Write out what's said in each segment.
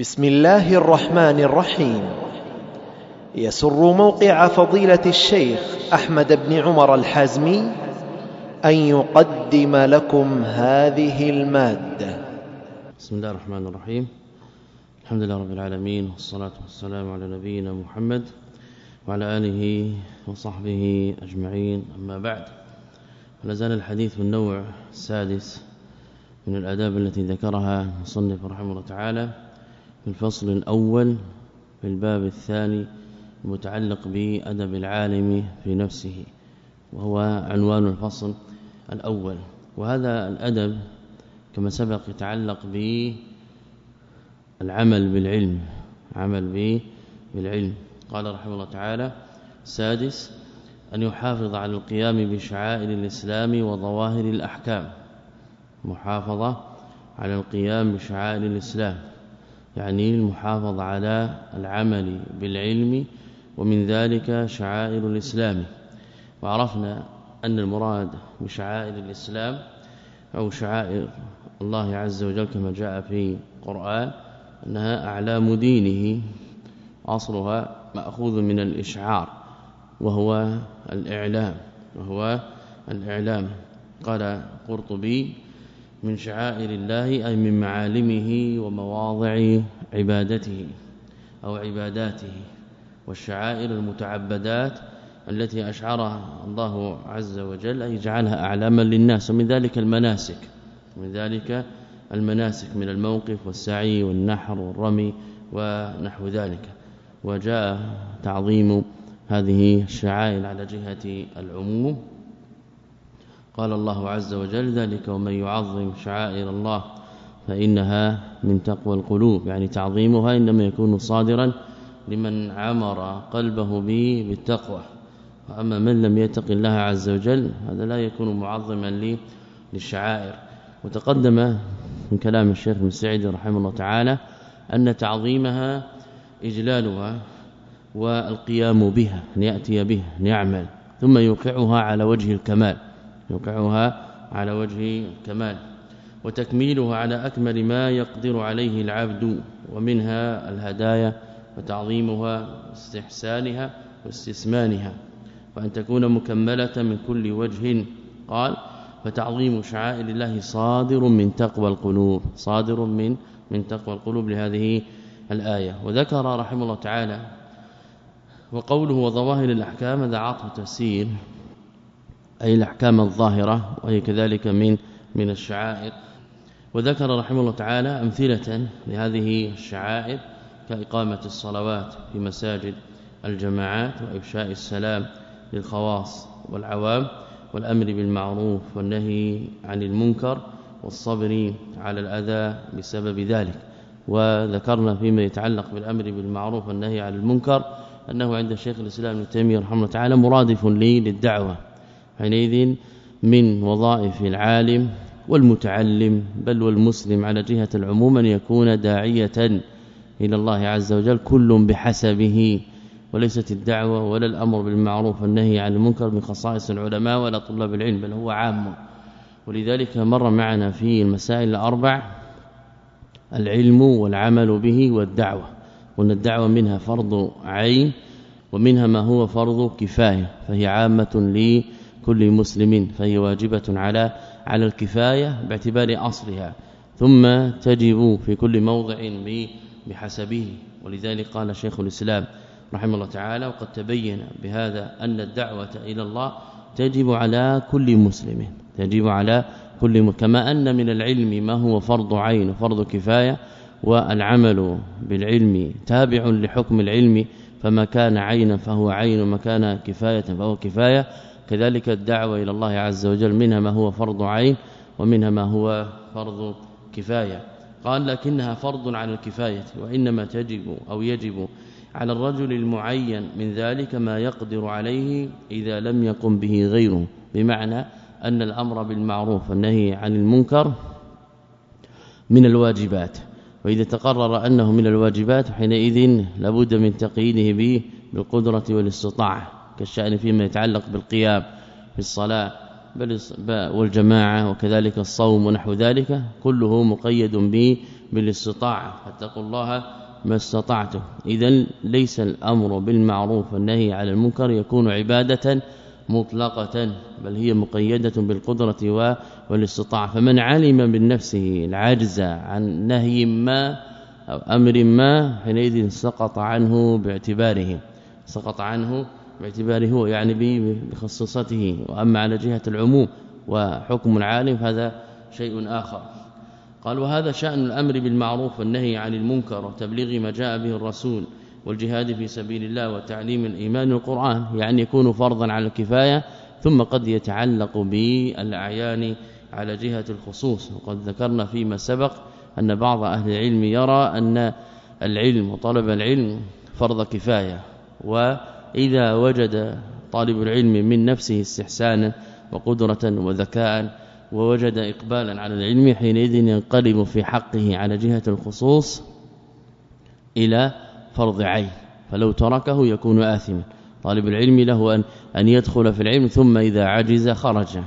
بسم الله الرحمن الرحيم. يسر موقع فضيلة الشيخ أحمد بن عمر الحازمي أن يقدم لكم هذه المادة. بسم الله الرحمن الرحيم. الحمد لله رب العالمين والصلاة والسلام على نبينا محمد وعلى آله وصحبه أجمعين. أما بعد لا زال الحديث في النوع السادس من الآداب التي ذكرها المصنف رحمه الله تعالى. الفصل الأول في الباب الثاني المتعلق بأدب العالم في نفسه وهو عنوان الفصل الأول. وهذا الأدب كما سبق يتعلق بالعمل بالعلم عمل به بالعلم. قال رحمه الله تعالى سادس أن يحافظ على القيام بشعائر الإسلام وظواهر الأحكام. محافظة على القيام بشعائر الإسلام. يعني المحافظة على العمل بالعلم ومن ذلك شعائر الإسلام. وعرفنا أن المراد بشعائر الإسلام أو شعائر الله عز وجل كما جاء في القرآن أنها أعلام دينه أصلها مأخوذ من الإشعار وهو الإعلام وهو الإعلام. قال قرطبي من شعائر الله أي من معالمه ومواضع عبادته أو عباداته والشعائر المتعبدات التي أشعرها الله عز وجل أي جعلها أعلاما للناس ومن ذلك المناسك من ذلك المناسك من الموقف والسعي والنحر والرمي ونحو ذلك. وجاء تعظيم هذه الشعائر على جهة العموم. قال الله عز وجل ذلك ومن يعظم شعائر الله فإنها من تقوى القلوب يعني تعظيمها إنما يكون صادرا لمن عمر قلبه به بالتقوى. وأما من لم يتق الله عز وجل هذا لا يكون معظما للشعائر. وتقدم من كلام الشيخ سعيد رحمه الله تعالى أن تعظيمها إجلالها والقيام بها أن يأتي بها أن يعمل ثم يوقعها على وجه الكمال. يوقعها على وجه الكمال وتكميلها على أكمل ما يقدر عليه العبد ومنها الهدايا وتعظيمها واستحسانها واستسمانها وأن تكون مكملة من كل وجه قال فتعظيم شعائر الله صادر من تقوى القلوب صادر من من تقوى القلوب لهذه الآية. وذكر رحمه الله تعالى وقوله وظواهر الأحكام ذا عطف تفسير أي الأحكام الظاهرة وهي كذلك من من الشعائر. وذكر رحمه الله تعالى أمثلة لهذه الشعائر كإقامة الصلوات في مساجد الجماعات وإفشاء السلام للخواص والعوام والأمر بالمعروف والنهي عن المنكر والصبر على الأذى بسبب ذلك. وذكرنا فيما يتعلق بالأمر بالمعروف والنهي عن المنكر أنه عند الشيخ الإسلام ابن تيمية رحمه الله تعالى مرادف للدعوة. حينئذ من وظائف العالم والمتعلم بل والمسلم على جهة العموم أن يكون داعية إلى الله عز وجل كل بحسبه. وليست الدعوة ولا الأمر بالمعروف والنهي عن المنكر من خصائص العلماء ولا طلاب العلم بل هو عام. ولذلك مر معنا في المسائل الأربع العلم والعمل به والدعوة. وان الدعوة منها فرض عين ومنها ما هو فرض كفاية فهي عامة لكل مسلم فهي واجبة على على الكفاية باعتبار أصلها. ثم تجب في كل موضع بحسبه. ولذلك قال شيخ الإسلام رحمه الله تعالى وقد تبين بهذا أن الدعوة إلى الله تجب على كل مسلم. تجب على كل كما أن من العلم ما هو فرض عين وفرض كفاية والعمل بالعلم تابع لحكم العلم. فما كان عينا فهو عين وما كان كفاية فهو كفاية. كذلك الدعوة إلى الله عز وجل منها ما هو فرض عين ومنها ما هو فرض كفاية. قال لكنها فرض على الكفاية وإنما تجب أو يجب على الرجل المعين من ذلك ما يقدر عليه إذا لم يقم به غيره. بمعنى أن الأمر بالمعروف والنهي عن المنكر من الواجبات وإذا تقرر أنه من الواجبات حينئذ لابد من تقييده به بالقدرة والاستطاعة. كالشأن فيما يتعلق بالقيام في الصلاة بل والجماعة وكذلك الصوم ونحو ذلك كله مقيد به بالاستطاعة. فاتقوا الله ما استطعتم. اذا ليس الأمر بالمعروف والنهي عن المنكر يكون عبادة مطلقة بل هي مقيدة بالقدرة والاستطاعة. فمن علم بالنفسه العجز عن نهي ما أو أمر ما حينئذ سقط عنه باعتباره. سقط عنه باعتباره هو يعني بخصوصته وأما على جهة العموم وحكم العالم هذا شيء آخر. قال وهذا شأن الأمر بالمعروف والنهي عن المنكر وتبليغ ما جاء به الرسول والجهاد في سبيل الله وتعليم الإيمان والقرآن يعني يكون فرضا على الكفاية ثم قد يتعلق بالأعيان على جهة الخصوص. وقد ذكرنا فيما سبق أن بعض أهل العلم يرى أن العلم وطلب العلم فرض كفاية وإذا وجد طالب العلم من نفسه استحسانا وقدرة وذكاء ووجد إقبالا على العلم حينئذ ينقلب في حقه على جهة الخصوص إلى فرض عين. فلو تركه يكون آثما. طالب العلم له أن أن يدخل في العلم ثم إذا عجز خرج.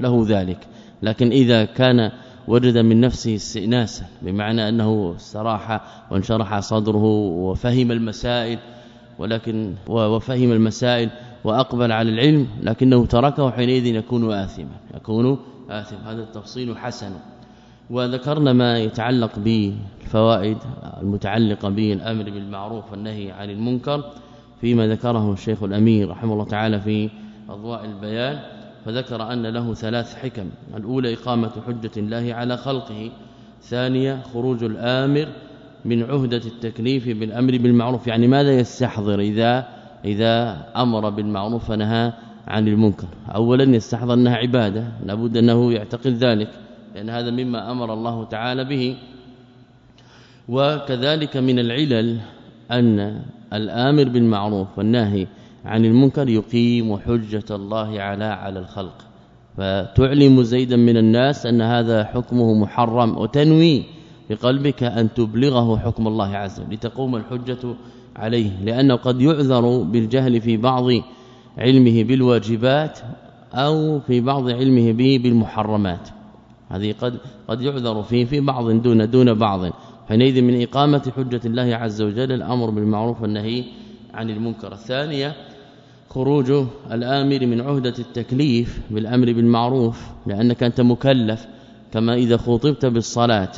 له ذلك. لكن إذا كان وجد من نفسه استئناسا بمعنى أنه استراح وانشرح صدره وفهم المسائل ولكن وفهم المسائل وأقبل على العلم لكنه تركه حينئذ يكون آثما يكون آثم هذا التفصيل حسن. وذكرنا ما يتعلق بالفوائد المتعلقة بالأمر بالمعروف والنهي عن المنكر فيما ذكره الشيخ الأمير رحمه الله تعالى في أضواء البيان فذكر أن له ثلاث حكم. الأولى إقامة حجة الله على خلقه ثانية خروج الآمر من عهدة التكليف بالأمر بالمعروف. يعني ماذا يستحضر إذا إذا أمر بالمعروف ونهى عن المنكر؟ اولا يستحضر أنها عبادة لابد أنه يعتقد ذلك لأن هذا مما أمر الله تعالى به. وكذلك من العلل أن الآمر بالمعروف والناهي عن المنكر يقيم حجة الله على على الخلق. فتعلم زيدا من الناس أن هذا حكمه محرم وتنوي بقلبك أن تبلغه حكم الله عز وجل لتقوم الحجة عليه لأنه قد يعذر بالجهل في بعض علمه بالواجبات أو في بعض علمه به بالمحرمات. هذه قد قد يعذر فيه في بعض دون دون بعض. حينئذ من إقامة حجة الله عز وجل الأمر بالمعروف والنهي عن المنكر. الثانية خروج الآمر من عهدة التكليف بالأمر بالمعروف لأنك أنت مكلف كما إذا خطبت بالصلاة.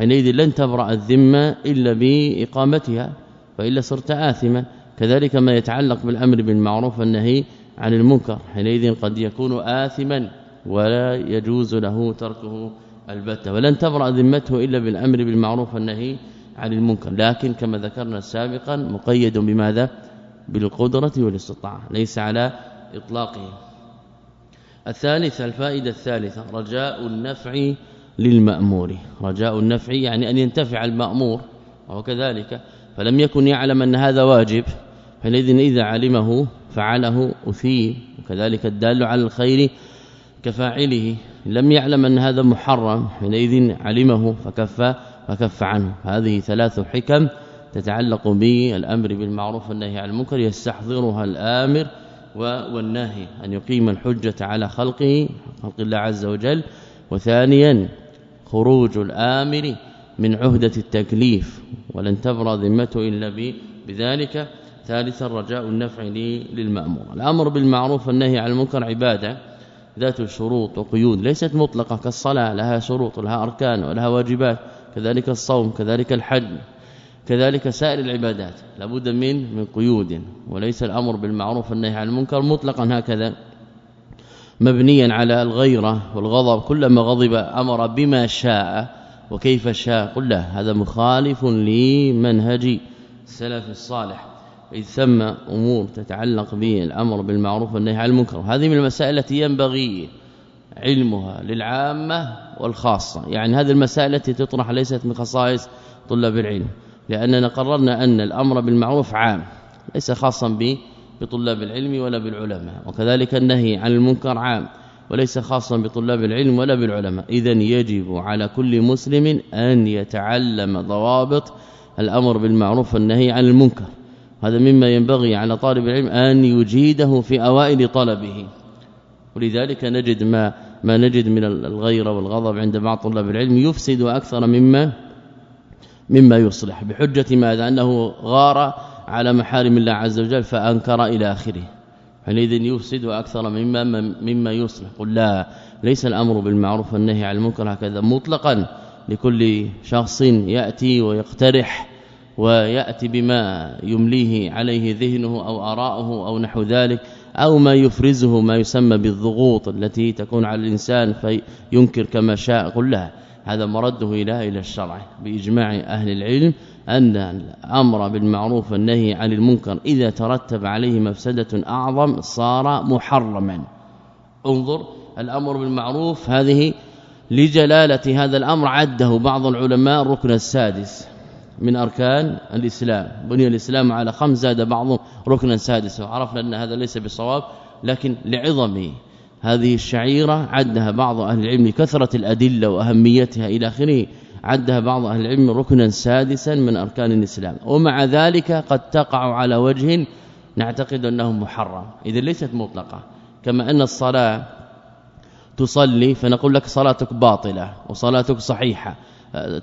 حينئذ لن تبرأ الذمة إلا بإقامتها فإلا صرت آثما. كذلك ما يتعلق بالأمر بالمعروف والنهي عن المنكر حينئذ قد يكون آثما ولا يجوز له تركه البتة. ولن تبرأ ذمته إلا بالأمر بالمعروف والنهي عن المنكر. لكن كما ذكرنا سابقا مقيد بماذا؟ بالقدرة والاستطاعة ليس على إطلاقه. الثالث الفائدة الثالثة رجاء النفع للمأمور رجاء النفع يعني أن ينتفع المأمور وهو كذلك. فلم يكن يعلم أن هذا واجب حينئذ إذا علمه فعله أثيب وكذلك الدال على الخير كفاعله. لم يعلم أن هذا محرم حينئذ علمه فكف فكف عنه. هذه ثلاث حكم تتعلق بالأمر بالمعروف والنهي عن المنكر يستحضرها الآمر والناهي. أن يقيم الحجة على خلقه خلق الله عز وجل. وثانيا خروج الآمر من عهدة التكليف ولن تبرى ذمته إلا بذلك ثالثا رجاء النفع للمأمور. الأمر بالمعروف والنهي عن المنكر عبادة ذات شروط وقيود ليست مطلقة كالصلاة لها شروط لها أركان ولها واجبات كذلك الصوم كذلك الحج كذلك سائر العبادات. لابد من من قيود وليس الأمر بالمعروف والنهي عن المنكر مطلقا هكذا. مبنيا على الغيرة والغضب كلما غضب أمر بما شاء وكيف شاء؟ قل لا هذا مخالف لمنهج السلف الصالح. إذ ثم أمور تتعلق به الأمر بالمعروف والنهي عن المنكر. هذه من المسائل التي ينبغي علمها للعامة والخاصة. يعني هذه المسائل التي تطرح ليست من خصائص طلاب العلم. لأننا قررنا أن الأمر بالمعروف عام ليس خاصا بطلاب العلم ولا بالعلماء. وكذلك النهي عن المنكر عام وليس خاصا بطلاب العلم ولا بالعلماء. اذا يجب على كل مسلم أن يتعلم ضوابط الأمر بالمعروف والنهي عن المنكر. هذا مما ينبغي على طالب العلم أن يجيده في أوائل طلبه. ولذلك نجد ما ما نجد من الغيرة والغضب عند بعض طلاب العلم يفسد أكثر مما مما يصلح. بحجة ماذا؟ أنه غار على محارم الله عز وجل فأنكر إلى آخره. حينئذ يفسد أكثر مما مما يصلح. قل لا ليس الأمر بالمعروف والنهي عن المنكر هكذا. مطلقا لكل شخص يأتي ويقترح ويأتي بما يمليه عليه ذهنه أو اراءه أو نحو ذلك أو ما يفرزه ما يسمى بالضغوط التي تكون على الإنسان فينكر كما شاء. قل لا هذا مرده إلى إلى الشرع بإجماع أهل العلم. أن الأمر بالمعروف والنهي عن المنكر إذا ترتب عليه مفسدة أعظم صار محرما. انظر الأمر بالمعروف هذه لجلالة هذا الأمر عده بعض العلماء الركن السادس من أركان الإسلام. بني الإسلام على خمس زاد بعضهم ركنا سادسا وعرفنا أن هذا ليس بصواب لكن لعظم هذه الشعيرة عدها بعض أهل العلم لكثرة الأدلة وأهميتها إلى آخره. عدها بعض أهل العلم ركنا سادسا من أركان الإسلام. ومع ذلك قد تقع على وجه نعتقد أنه محرم. اذا ليست مطلقة. كما أن الصلاة تصلي فنقول لك صلاتك باطلة وصلاتك صحيحة.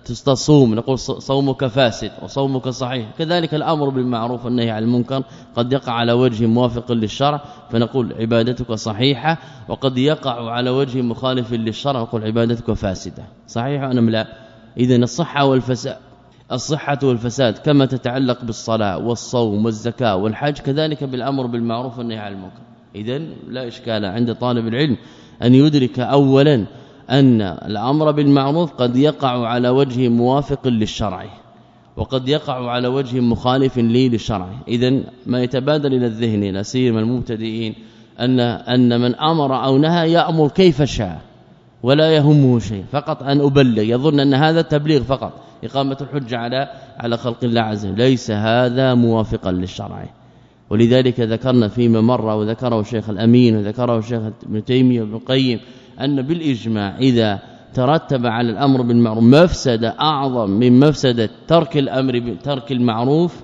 تصوم نقول صومك فاسد وصومك صحيح. كذلك الأمر بالمعروف والنهي عن المنكر قد يقع على وجه موافق للشرع فنقول عبادتك صحيحة. وقد يقع على وجه مخالف للشرع نقول عبادتك فاسدة. صحيح أم لا؟ اذا الصحة والفساد الصحة والفساد كما تتعلق بالصلاة والصوم والزكاة والحج كذلك بالأمر بالمعروف والنهي عن المنكر. اذا لا إشكال عند طالب العلم أن يدرك اولا أن الأمر بالمعروف قد يقع على وجه موافق للشرع وقد يقع على وجه مخالف لي للشرع. اذا ما يتبادل إلى الذهن لا سيما المبتدئين أن أن من أمر أو نهى يأمر كيف شاء. ولا يهمه شيء فقط أن أبلغ. يظن أن هذا تبليغ فقط إقامة الحجة على على خلق الله عز وجل. ليس هذا موافقا للشرع. ولذلك ذكرنا فيما مر وذكره الشيخ الأمين وذكره الشيخ ابن تيمية وابن القيم أن بالإجماع إذا ترتب على الأمر بالمعروف مفسده أعظم من مفسده ترك الأمر بترك المعروف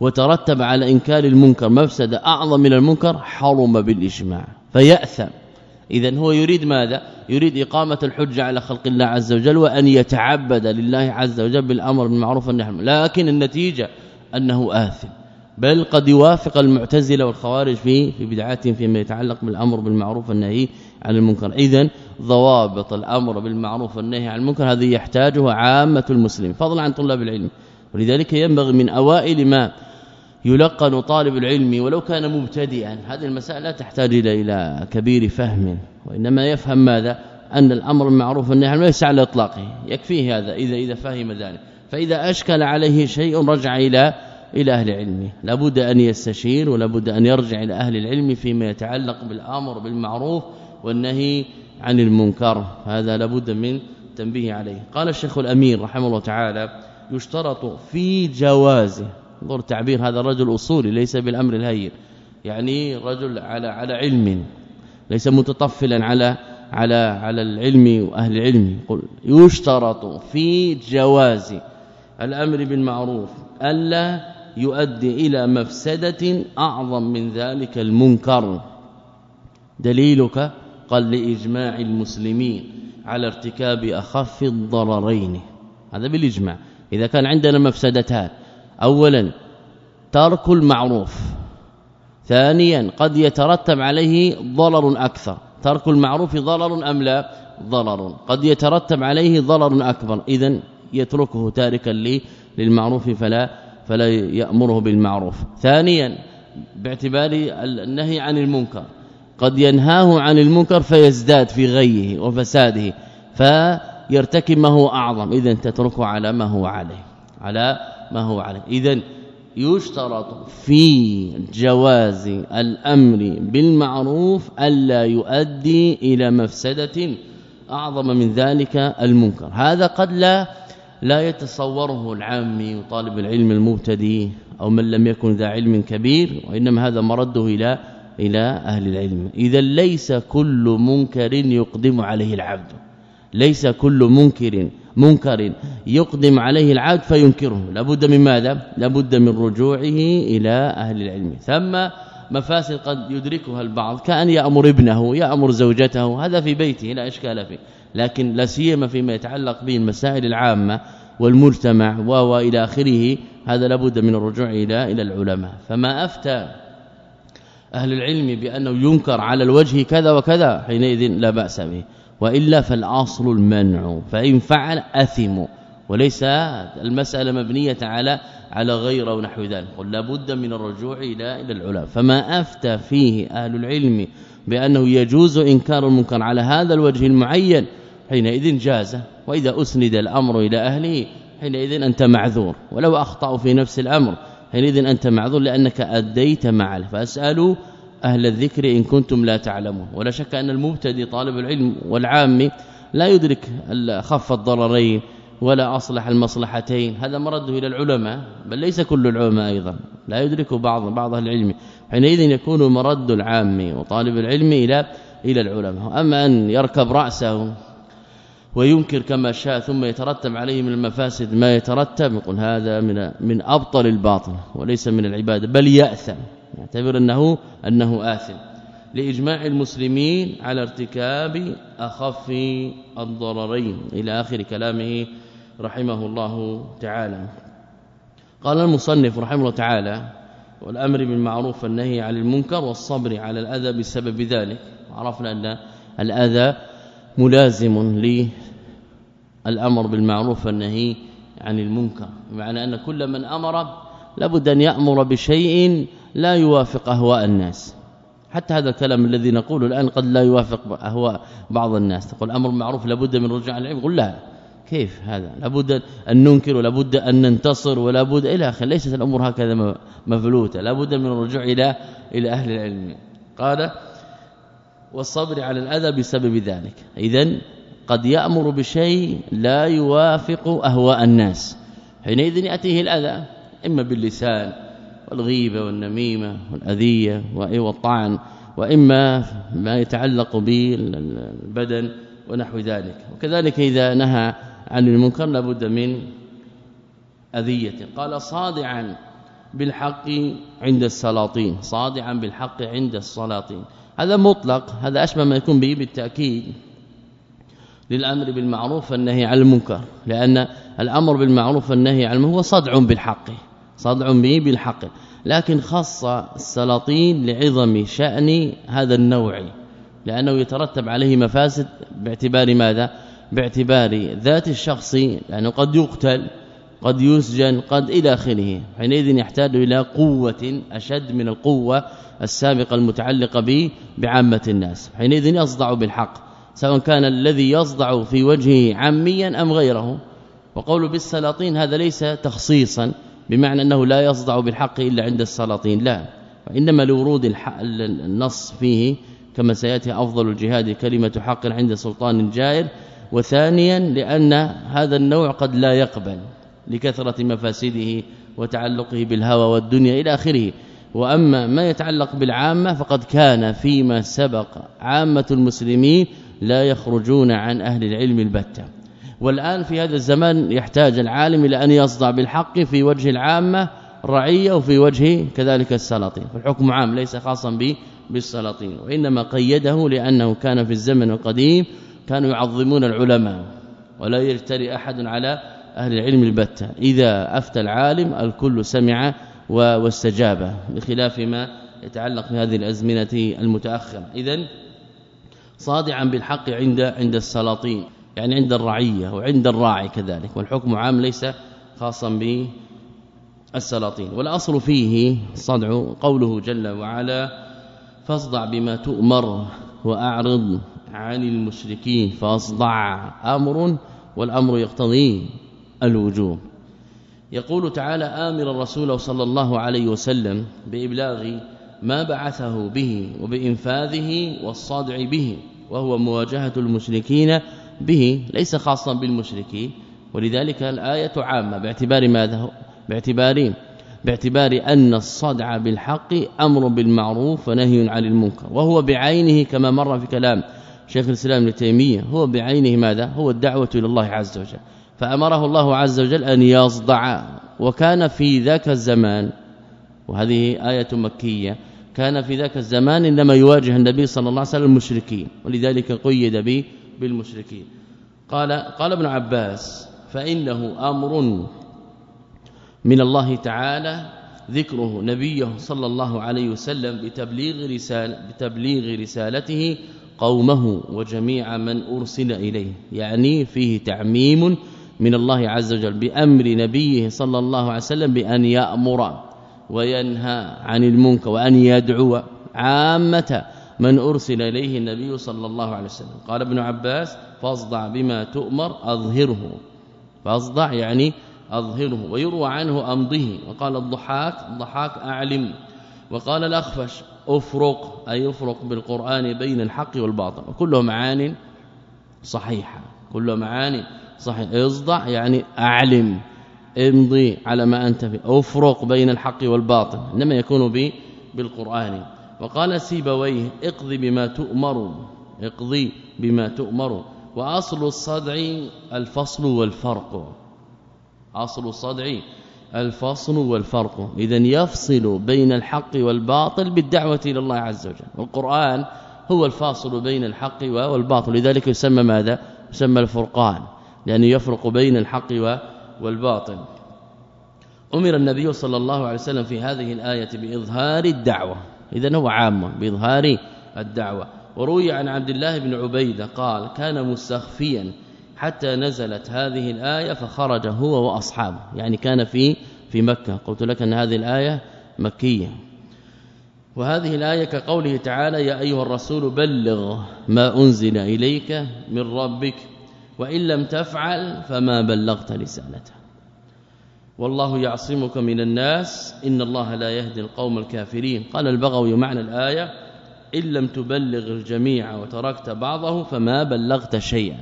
وترتب على إنكار المنكر مفسده أعظم من المنكر حرم بالإجماع. فيأثم. اذا هو يريد ماذا؟ يريد إقامة الحجة على خلق الله عز وجل وأن يتعبد لله عز وجل بالأمر بالمعروف والنهي لكن النتيجة أنه آثم بل قد يوافق المعتزلة والخوارج في في بدعاتهم فيما يتعلق بالأمر بالمعروف والنهي عن المنكر. اذا ضوابط الأمر بالمعروف والنهي عن المنكر هذه يحتاجها عامة المسلمين فضلا عن طلاب العلم. ولذلك ينبغي من أوائل ما يلقن طالب العلم ولو كان مبتدئا. هذه المساله لا تحتاج إلى إلى كبير فهم وإنما يفهم ماذا؟ أن الأمر بالمعروف والنهي عن المنكر ليس على إطلاقه. يكفيه هذا إذا إذا فهم ذلك. فإذا أشكل عليه شيء رجع إلى إلى أهل العلم. لابد أن يستشير ولابد أن يرجع إلى أهل العلم فيما يتعلق بالأمر بالمعروف والنهي عن المنكر. هذا لابد من تنبيه عليه. قال الشيخ الأمير رحمه الله تعالى يشترط في جواز انظر تعبير هذا الرجل أصولي ليس بالأمر الهين. يعني رجل على على علم ليس متطفلا على على على العلم وأهل العلم. قل يشترط في جواز الأمر بالمعروف ألا يؤدي إلى مفسدة أعظم من ذلك المنكر. دليلك قال لإجماع المسلمين على ارتكاب أخف الضررين. هذا بالإجماع. إذا كان عندنا مفسدتان اولا ترك المعروف. ثانيا قد يترتب عليه ضرر أكثر. ترك المعروف ضرر أم لا؟ ضرر. قد يترتب عليه ضرر أكبر. اذا يتركه تاركا للمعروف فلا فلا يأمره بالمعروف. ثانيا باعتبار النهي عن المنكر. قد ينهاه عن المنكر فيزداد في غيه وفساده فيرتكب ما هو أعظم. اذا تتركه على ما هو عليه على ما هو عليه. اذا يشترط في جواز الأمر بالمعروف ألا يؤدي إلى مفسدة أعظم من ذلك المنكر. هذا قد لا لا يتصوره العامي وطالب العلم المبتدئ أو من لم يكن ذا علم كبير وإنما هذا مرده إلى إلى أهل العلم. اذا ليس كل منكر يقدم عليه العبد. ليس كل منكر منكر يقدم عليه العبد فينكره. لابد من ماذا؟ لابد من رجوعه إلى أهل العلم. ثم مفاسد قد يدركها البعض كأن يأمر ابنه يأمر زوجته هذا في بيته لا إشكال فيه. لكن لا سيما فيما يتعلق به المسائل العامة والمجتمع والى آخره هذا لابد من الرجوع إلى إلى العلماء. فما أفتى أهل العلم بأنه ينكر على الوجه كذا وكذا حينئذ لا بأس به. وإلا فالأصل المنع فإن فعل أثم وليس المسألة مبنية على على غير ونحو ذلك قل لابد من الرجوع إلى إلى العلماء فما أفتى فيه أهل العلم بأنه يجوز إنكار المنكر على هذا الوجه المعين حينئذ جاز وإذا أسند الأمر إلى أهله حينئذ أنت معذور ولو أخطأوا في نفس الأمر حينئذ أنت معذور لأنك أديت معه. فأسألوا أهل الذكر إن كنتم لا تعلمون. ولا شك أن المبتدئ طالب العلم والعام لا يدرك خف الضررين ولا أصلح المصلحتين. هذا مرده إلى العلماء بل ليس كل العلماء أيضا. لا يدرك بعض بعض العلم. حينئذ يكون مرد العام وطالب العلم إلى إلى العلماء. أما أن يركب رأسه وينكر كما شاء ثم يترتب عليه من المفاسد ما يترتب يقول هذا من من أبطل الباطل وليس من العباده بل يأثم. يعتبر انه أنه آثم. لإجماع المسلمين على ارتكاب أخف الضررين. إلى آخر كلامه رحمه الله تعالى. قال المصنف رحمه الله تعالى والأمر بالمعروف والنهي عن المنكر والصبر على الأذى بسبب ذلك. عرفنا أن الأذى ملازم للأمر بالمعروف والنهي عن المنكر. بمعنى أن كل من أمر لابد أن يأمر بشيء لا يوافق أهواء الناس. حتى هذا الكلام الذي نقوله الآن قد لا يوافق أهواء بعض الناس. تقول أمر معروف لابد من رجوع العلم. قل لا. كيف هذا؟ لابد أن ننكر ولابد أن ننتصر ولابد إلى اخره ليست الأمور هكذا مفلوتة. لابد من الرجوع إلى إلى أهل العلم. قال والصبر على الأذى بسبب ذلك. اذا قد يأمر بشيء لا يوافق أهواء الناس. حينئذ يأتيه الأذى إما باللسان والغيبة والنميمة والأذية والطعن وإما ما يتعلق بالبدن ونحو ذلك. وكذلك إذا نهى عن المنكر لابد من أذية. قال صادعا بالحق عند السلاطين. صادعا بالحق عند السلاطين. هذا مطلق هذا أشبه ما يكون به بالتأكيد للأمر بالمعروف والنهي عن المنكر. لأن الأمر بالمعروف والنهي عن المنكر هو صدع بالحق. صدع به بالحق. لكن خص السلاطين لعظم شأن هذا النوع لأنه يترتب عليه مفاسد باعتبار ماذا؟ باعتبار ذات الشخص لأنه قد يقتل قد يسجن قد إلى آخره. حينئذ يحتاج إلى قوة أشد من القوة السابقة المتعلقة به بعامة الناس. حينئذ يصدع بالحق سواء كان الذي يصدع في وجهه عاميا أم غيره. وقول بالسلاطين هذا ليس تخصيصا بمعنى أنه لا يصدع بالحق إلا عند السلاطين لا. وإنما لورود النص فيه كما سيأتي أفضل الجهاد كلمة حق عند سلطان جائر. وثانيا لأن هذا النوع قد لا يقبل لكثرة مفاسده وتعلقه بالهوى والدنيا إلى آخره. وأما ما يتعلق بالعامة فقد كان فيما سبق عامة المسلمين لا يخرجون عن أهل العلم البتة. والآن في هذا الزمان يحتاج العالم إلى أن يصدع بالحق في وجه العامة الرعيه وفي وجه كذلك السلاطين. فالحكم عام ليس خاصا بالسلاطين وإنما قيده لأنه كان في الزمن القديم كانوا يعظمون العلماء ولا يجتري أحد على أهل العلم البتة. إذا أفتى العالم الكل سمع واستجاب بخلاف ما يتعلق بهذه الأزمنة المتأخرة. اذا صادعا بالحق عند عند السلاطين. يعني عند الرعية وعند الراعي كذلك والحكم عام ليس خاصا به السلاطين والأصل فيه صدع قوله جل وعلا فاصدع بما تؤمر وأعرض عن المشركين فاصدع أمر والأمر يقتضي الوجوب. يقول تعالى آمر الرسول صلى الله عليه وسلم بإبلاغ ما بعثه به وبإنفاذه والصادع به وهو مواجهة المشركين به ليس خاصا بالمشركين ولذلك الآية عامة باعتبار ماذا باعتبار باعتبار أن الصدع بالحق أمر بالمعروف ونهي عن المنكر وهو بعينه كما مر في كلام شيخ الإسلام ابن تيمية هو بعينه ماذا؟ هو الدعوة إلى الله عز وجل فأمره الله عز وجل أن يصدع وكان في ذاك الزمان وهذه آية مكية كان في ذاك الزمان انما يواجه النبي صلى الله عليه وسلم المشركين ولذلك قيد به بالمشركين. قال قال ابن عباس فإنه أمر من الله تعالى ذكره نبيه صلى الله عليه وسلم بتبليغ رسالة بتبليغ رسالته قومه وجميع من أرسل إليه. يعني فيه تعميم من الله عز وجل بأمر نبيه صلى الله عليه وسلم بأن يأمر وينهى عن المنكر وأن يدعو عامة من أرسل إليه النبي صلى الله عليه وسلم. قال ابن عباس فاصدع بما تؤمر أظهره. فاصدع يعني أظهره ويروى عنه أمضه. وقال الضحاك الضحاك أعلم. وقال الأخفش أفرق أي أفرق بالقرآن بين الحق والباطل. وكله معان صحيحة. كله معاني صحيح اصدع يعني أعلم. امضي على ما أنت فيه. أفرق بين الحق والباطل. إنما يكون به بالقرآن. وقال سيبويه اقضي بما تؤمر اقضي بما تؤمر. وأصل الصدع الفصل والفرق. أصل الصدع الفصل والفرق. اذا يفصل بين الحق والباطل بالدعوة إلى الله عز وجل. والقرآن هو الفاصل بين الحق والباطل. لذلك يسمى ماذا؟ يسمى الفرقان. لأنه يفرق بين الحق والباطل. أمر النبي صلى الله عليه وسلم في هذه الآية بإظهار الدعوة. إذا هو عام بإظهار الدعوة. وروي عن عبد الله بن عبيدة قال كان مستخفيا حتى نزلت هذه الآية فخرج هو وأصحابه. يعني كان في في مكة. قلت لك أن هذه الآية مكية. وهذه الآية كقوله تعالى يا أيها الرسول بلغ ما أنزل إليك من ربك وإن لم تفعل فما بلغت رسالته. والله يعصمك من الناس إن الله لا يهدي القوم الكافرين. قال البغوي معنى الآية إن لم تبلغ الجميع وتركت بعضه فما بلغت شيئا.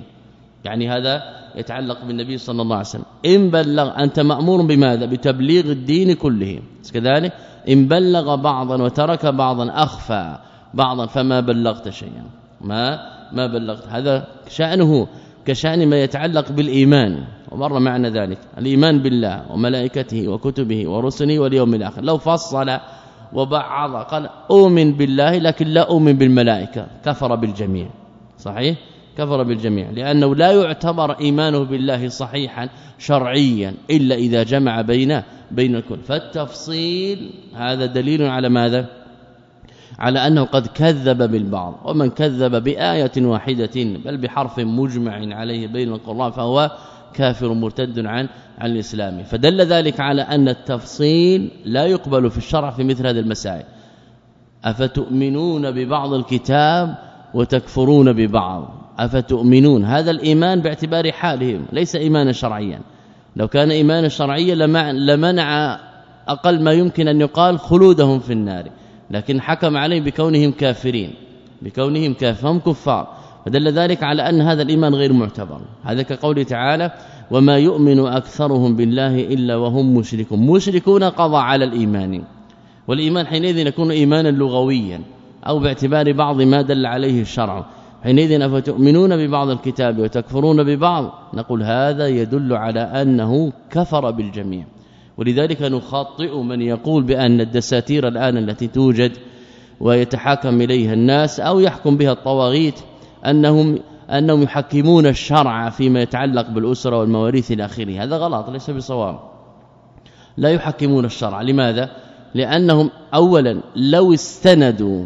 يعني هذا يتعلق بالنبي صلى الله عليه وسلم. إن بلغ أنت مأمور بماذا؟ بتبليغ الدين كله كذلك إن بلغ بعضا وترك بعضا أخفى بعضا فما بلغت شيئا. ما ما بلغت. هذا شأنه كشأن ما يتعلق بالإيمان. ومر معنى ذلك. الإيمان بالله وملائكته وكتبه ورسله واليوم الآخر. لو فصل وبعض قال أؤمن بالله لكن لا أؤمن بالملائكة. كفر بالجميع. صحيح؟ كفر بالجميع. لأنه لا يعتبر إيمانه بالله صحيحا شرعيا إلا إذا جمع بين بين الكل. فالتفصيل هذا دليل على ماذا؟ على أنه قد كذب بالبعض. ومن كذب بآية واحدة بل بحرف مجمع عليه بين القراء فهو كافر مرتد عن عن الإسلام. فدل ذلك على أن التفصيل لا يقبل في الشرع في مثل هذه المسائل. أفتؤمنون ببعض الكتاب وتكفرون ببعض؟ أفتؤمنون؟ هذا الإيمان باعتبار حالهم ليس إيمانا شرعيا. لو كان إيمانا شرعيا لمنع أقل ما يمكن أن يقال خلودهم في النار. لكن حكم عليهم بكونهم كافرين بكونهم كافرهم كفار. فدل ذلك على أن هذا الإيمان غير معتبر. هذا كقوله تعالى وما يؤمن أكثرهم بالله إلا وهم مشركون. مشركون قضى على الإيمان. والإيمان حينئذ يكون إيمانا لغويا أو باعتبار بعض ما دل عليه الشرع. حينئذ افتؤمنون ببعض الكتاب وتكفرون ببعض؟ نقول هذا يدل على أنه كفر بالجميع. ولذلك نخاطئ من يقول بأن الدساتير الآن التي توجد ويتحاكم إليها الناس أو يحكم بها الطواغيت انهم أنهم يحكمون الشرع فيما يتعلق بالأسرة والمواريث إلى آخره. هذا غلط ليس بصواب. لا يحكمون الشرع. لماذا؟ لأنهم اولا لو استندوا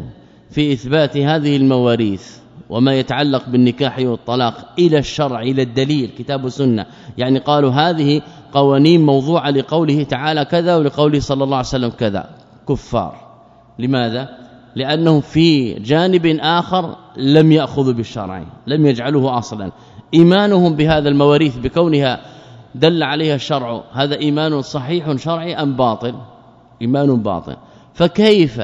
في إثبات هذه المواريث وما يتعلق بالنكاح والطلاق إلى الشرع إلى الدليل كتاب السنة يعني قالوا هذه قوانين موضوعة لقوله تعالى كذا ولقوله صلى الله عليه وسلم كذا. كفار. لماذا؟ لانهم في جانب آخر لم يأخذوا بالشرع لم يجعلوه أصلا. إيمانهم بهذا المواريث بكونها دل عليها الشرع هذا إيمان صحيح شرعي أم باطل؟ إيمان باطل. فكيف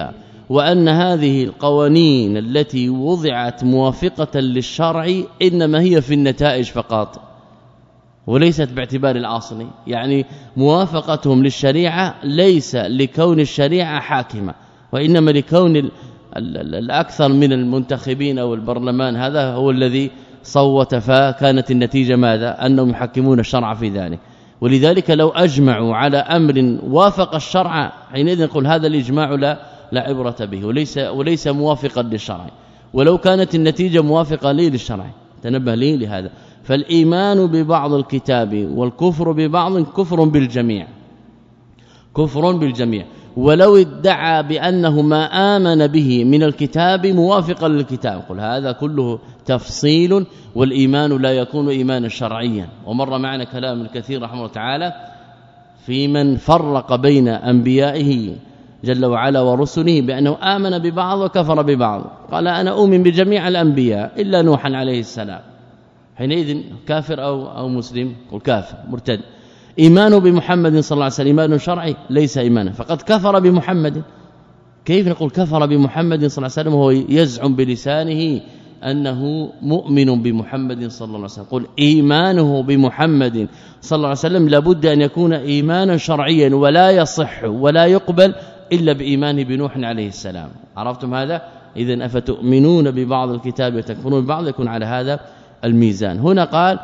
وأن هذه القوانين التي وضعت موافقة للشرع إنما هي في النتائج فقط؟ وليست باعتبار الأصل يعني موافقتهم للشريعة ليس لكون الشريعة حاكمة. وإنما لكون الأكثر من المنتخبين أو البرلمان هذا هو الذي صوت فكانت النتيجة ماذا؟ أنهم يحكمون الشرع في ذلك. ولذلك لو أجمعوا على أمر وافق الشرع حينئذ نقول هذا الإجماع لا لا عبرة به وليس وليس موافقا للشرع. ولو كانت النتيجة موافقة لي للشرع. تنبه لي لهذا. فالإيمان ببعض الكتاب والكفر ببعض كفر بالجميع. كفر بالجميع. ولو ادعى بأنه ما آمن به من الكتاب موافقا للكتاب. قل هذا كله تفصيل والإيمان لا يكون إيمانا شرعيا. ومر معنا كلام الكثير رحمه الله تعالى في من فرق بين أنبيائه جل وعلا ورسله بأنه آمن ببعض وكفر ببعض. قال أنا أؤمن بجميع الأنبياء إلا نوحا عليه السلام. حينئذ كافر أو أو مسلم؟ قل كافر مرتد. إيمانه بمحمد صلى الله عليه وسلم. ايمان شرعي ليس ايمانا فقد كفر بمحمد. كيف نقول كفر بمحمد صلى الله عليه وسلم؟ وهو يزعم بلسانه أنه مؤمن بمحمد صلى الله عليه وسلم. قل إيمانه بمحمد صلى الله عليه وسلم لابد أن يكون إيمانا شرعيا ولا يصح ولا يقبل إلا بإيمان بنوح عليه السلام. عرفتم هذا؟ اذا أفتؤمنون ببعض الكتاب وتكفرون ببعض يكون على هذا الميزان. هنا قال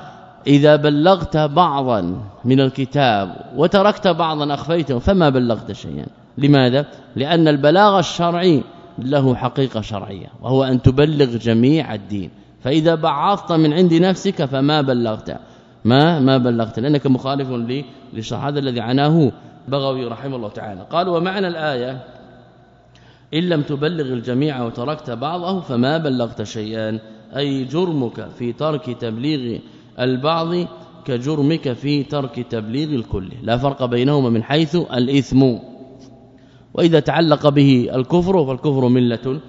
إذا بلغت بعضا من الكتاب وتركت بعضا أخفيته فما بلغت شيئا. لماذا؟ لأن البلاغ الشرعي له حقيقة شرعية وهو أن تبلغ جميع الدين. فإذا بعضت من عند نفسك فما بلغت. ما؟ ما بلغت. لأنك مخالف للشرع هذا الذي عناه بغوي رحمه الله تعالى. قال ومعنى الآية؟ إن لم تبلغ الجميع وتركت بعضه فما بلغت شيئا. أي جرمك في ترك تبليغ البعض كجرمك في ترك تبليغ الكل. لا فرق بينهما من حيث الإثم. وإذا تعلق به الكفر فالكفر ملة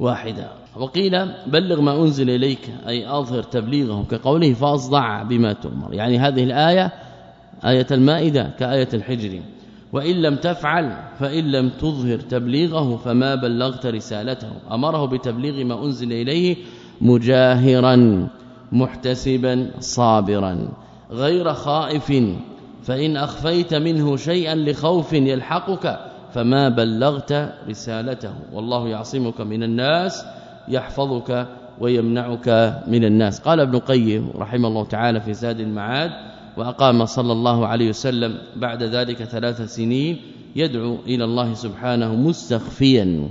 واحدة. وقيل بلغ ما أنزل إليك أي أظهر تبليغه كقوله فأصدع بما تؤمر. يعني هذه الآية آية المائدة كآية الحجر. وإن لم تفعل فإن لم تظهر تبليغه فما بلغت رسالته. أمره بتبليغ ما أنزل إليه مجاهرا. محتسبا صابرا غير خائف فإن أخفيت منه شيئا لخوف يلحقك فما بلغت رسالته. والله يعصمك من الناس يحفظك ويمنعك من الناس. قال ابن قيم رحمه الله تعالى في زاد المعاد وأقام صلى الله عليه وسلم بعد ذلك ثلاث سنين يدعو إلى الله سبحانه مستخفيا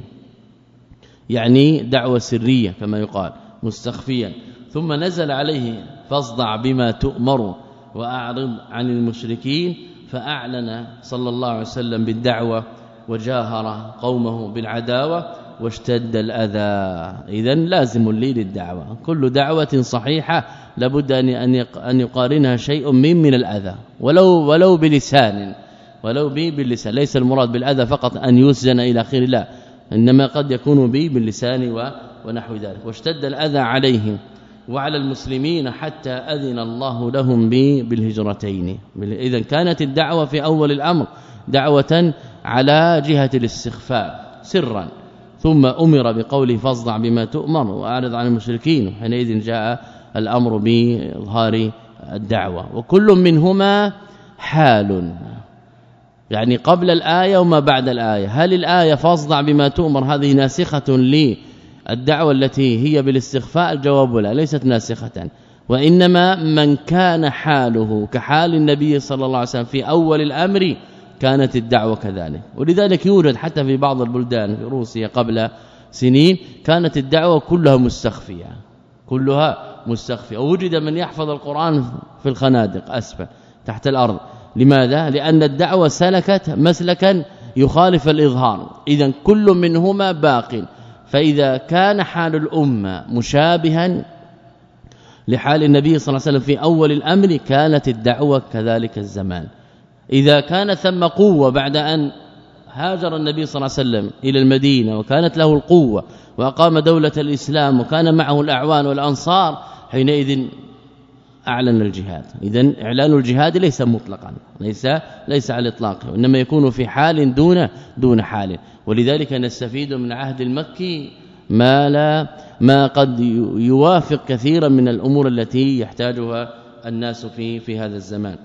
يعني دعوة سرية كما يقال مستخفيا. ثم نزل عليه فاصدع بما تؤمر وأعرض عن المشركين. فأعلن صلى الله عليه وسلم بالدعوة وجاهر قومه بالعداوة واشتد الأذى. إذا لازم لي للدعوة. كل دعوة صحيحة لابد أن أن يقارنها شيء من من الأذى. ولو ولو بلسان ولو به باللسان. ليس المراد بالأذى فقط أن يسجن إلى اخره لا إنما قد يكون به باللسان ونحو ذلك. واشتد الأذى عليهم. وعلى المسلمين حتى أذن الله لهم بالهجرتين. اذا كانت الدعوة في أول الأمر دعوة على جهة الاستخفاء سرا. ثم أمر بقوله فاصدع بما تؤمر وأعرض عن المشركين. حينئذ جاء الأمر بإظهار الدعوة. وكل منهما حال. يعني قبل الآية وما بعد الآية. هل الآية فاصدع بما تؤمر هذه ناسخة لي الدعوة التي هي بالاستخفاء الجواب لا ليست ناسخة. وإنما من كان حاله كحال النبي صلى الله عليه وسلم في أول الأمر كانت الدعوة كذلك. ولذلك يوجد حتى في بعض البلدان في روسيا قبل سنين كانت الدعوة كلها مستخفية كلها مستخفية. ووجد من يحفظ القرآن في الخنادق أسفل تحت الأرض. لماذا؟ لأن الدعوة سلكت مسلكا يخالف الإظهار. اذا كل منهما باق. فإذا كان حال الأمة مشابها لحال النبي صلى الله عليه وسلم في أول الأمر كانت الدعوة كذلك الزمان. إذا كان ثم قوة بعد أن هاجر النبي صلى الله عليه وسلم إلى المدينة وكانت له القوة وأقام دولة الإسلام وكان معه الأعوان والأنصار حينئذ أعلن الجهاد. اذا إعلان الجهاد ليس مطلقا ليس ليس على الإطلاق وإنما يكون في حال دون دون حال. ولذلك نستفيد من عهد المكي ما لا ما قد يوافق كثيرا من الأمور التي يحتاجها الناس في في هذا الزمان.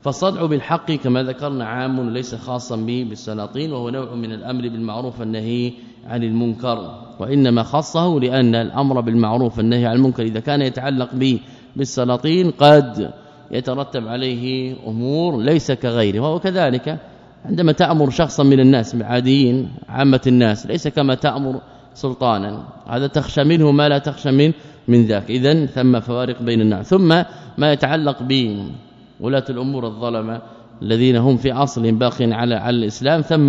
فالصدع بالحق كما ذكرنا عام ليس خاصا به بالسلاطين وهو نوع من الأمر بالمعروف والنهي عن المنكر. وإنما خصه لأن الأمر بالمعروف والنهي عن المنكر إذا كان يتعلق به بالسلاطين قد يترتب عليه أمور ليس كغيره وهو كذلك عندما تأمر شخصا من الناس عاديين عامة الناس ليس كما تأمر سلطانا. هذا تخشى منه ما لا تخشى من من ذاك. اذا ثم فوارق بين الناس. ثم ما يتعلق بولاة الأمور الظلمة الذين هم في أصل باق على على الإسلام ثم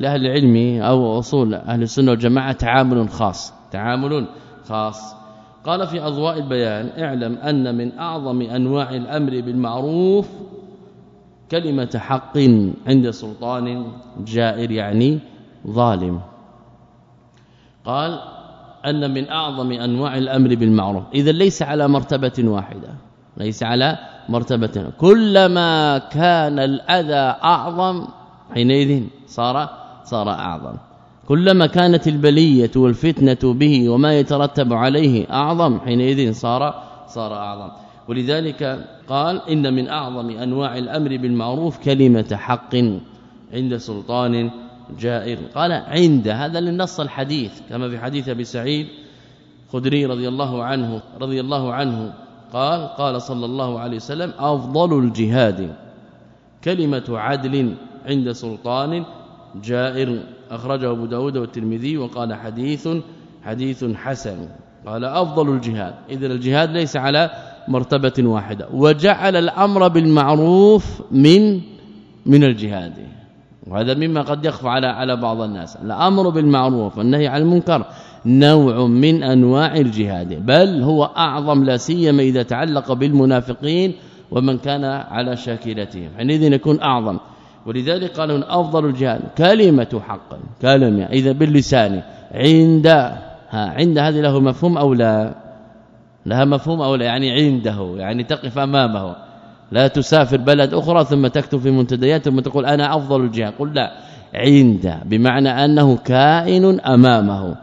لأهل العلم أو أصول أهل السنة والجماعة تعامل خاص تعامل خاص. قال في أضواء البيان اعلم أن من أعظم أنواع الأمر بالمعروف كلمة حق عند سلطان جائر يعني ظالم. قال أن من أعظم أنواع الأمر بالمعروف إذا ليس على مرتبة واحدة ليس على مرتبة كلما كان الأذى أعظم حينئذ صار صار أعظم. كلما كانت البلية والفتنة به وما يترتب عليه أعظم حينئذ صار صار أعظم. ولذلك قال إن من أعظم أنواع الأمر بالمعروف كلمة حق عند سلطان جائر. قال عند هذا للنص الحديث كما في حديث أبي سعيد خدري رضي الله عنه رضي الله عنه قال قال صلى الله عليه وسلم أفضل الجهاد كلمة عدل عند سلطان جائر. أخرجه أبو داود والترمذي وقال حديث حديث حسن. قال أفضل الجهاد. اذا الجهاد ليس على مرتبة واحدة. وجعل الأمر بالمعروف من من الجهاد. وهذا مما قد يخفى على على بعض الناس. الأمر بالمعروف والنهي عن المنكر نوع من أنواع الجهاد. بل هو أعظم لا سيما إذا تعلق بالمنافقين ومن كان على شاكلتهم. حينئذ يكون أعظم. ولذلك قالوا أفضل الجهاد كلمة حق كلمة إذا باللسان عند ها عند هذه له مفهوم أو لا؟ لها مفهوم أو لا؟ يعني عنده يعني تقف أمامه. لا تسافر بلد أخرى ثم تكتب في منتديات ثم تقول أنا أفضل الجهاد. قل لا عند بمعنى أنه كائن أمامه.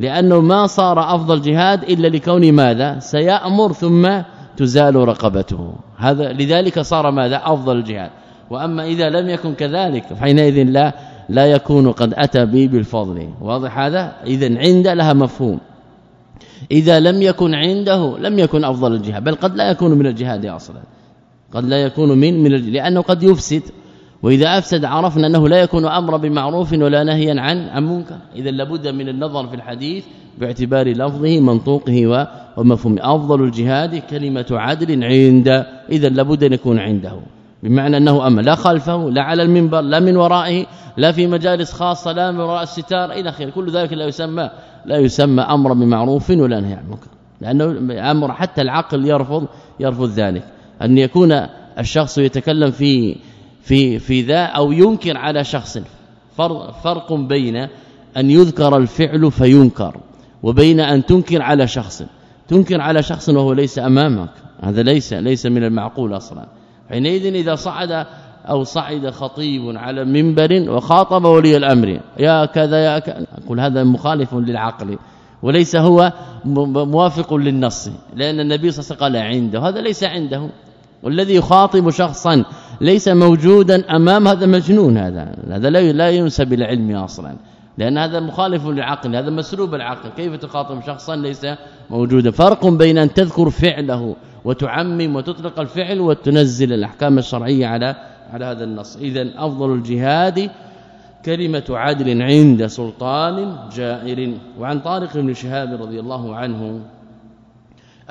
لأنه ما صار أفضل جهاد إلا لكون ماذا؟ سيأمر ثم تزال رقبته. هذا لذلك صار ماذا؟ أفضل الجهاد. وأما إذا لم يكن كذلك فحينئذ لا لا يكون قد أتى به بالفضل. واضح هذا؟ اذا عند لها مفهوم. إذا لم يكن عنده لم يكن أفضل الجهاد بل قد لا يكون من الجهاد أصلا. قد لا يكون من من لأنه قد يفسد. وإذا أفسد عرفنا أنه لا يكون أمر بمعروف ولا نهيا عن عن منكر. اذا لابد من النظر في الحديث باعتبار لفظه منطوقه ومفهومه أفضل الجهاد كلمة عدل عند اذا لابد أن يكون عنده. بمعنى أنه اما لا خلفه لا على المنبر لا من ورائه لا في مجالس خاصة لا من وراء الستار إلى آخره. كل ذلك لا يسمى لا يسمى أمر بمعروف ولا نهي عن منكر. لأنه أمر حتى العقل يرفض يرفض ذلك. أن يكون الشخص يتكلم في في في ذا أو ينكر على شخص. فرق بين أن يذكر الفعل فينكر وبين أن تنكر على شخص. تنكر على شخص وهو ليس أمامك. هذا ليس ليس من المعقول أصلا. حينئذ إذا صعد أو صعد خطيب على منبر وخاطب ولي الأمر يا كذا يا كذا أقول هذا مخالف للعقل وليس هو موافق للنص لأن النبي صلى الله عليه وسلم قال عنده هذا ليس عنده والذي يخاطب شخصا ليس موجودا أمام هذا مجنون هذا هذا لا لا ينسب إلى أصلا لأن هذا مخالف للعقل هذا مسلوب العقل كيف تخاطب شخصا ليس موجودا؟ فرق بين أن تذكر فعله وتعمم وتطلق الفعل وتنزل الأحكام الشرعية على على هذا النص. اذا أفضل الجهاد كلمة عدل عند سلطان جائر. وعن طارق بن شهاب رضي الله عنه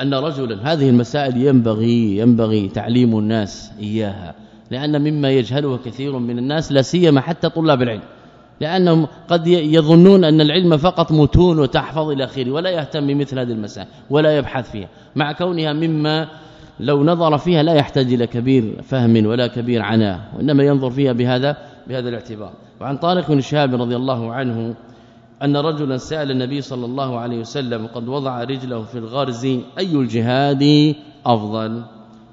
أن رجلا هذه المسائل ينبغي ينبغي تعليم الناس إياها لأن مما يجهله كثير من الناس لا سيما حتى طلاب العلم. لأنهم قد يظنون أن العلم فقط متون وتحفظ إلى آخره ولا يهتم بمثل هذه المسائل ولا يبحث فيها. مع كونها مما لو نظر فيها لا يحتاج إلى كبير فهم ولا كبير عناء وإنما ينظر فيها بهذا بهذا الاعتبار. وعن طارق بن شهاب رضي الله عنه أن رجلا سأل النبي صلى الله عليه وسلم قد وضع رجله في الغرز أي الجهاد أفضل؟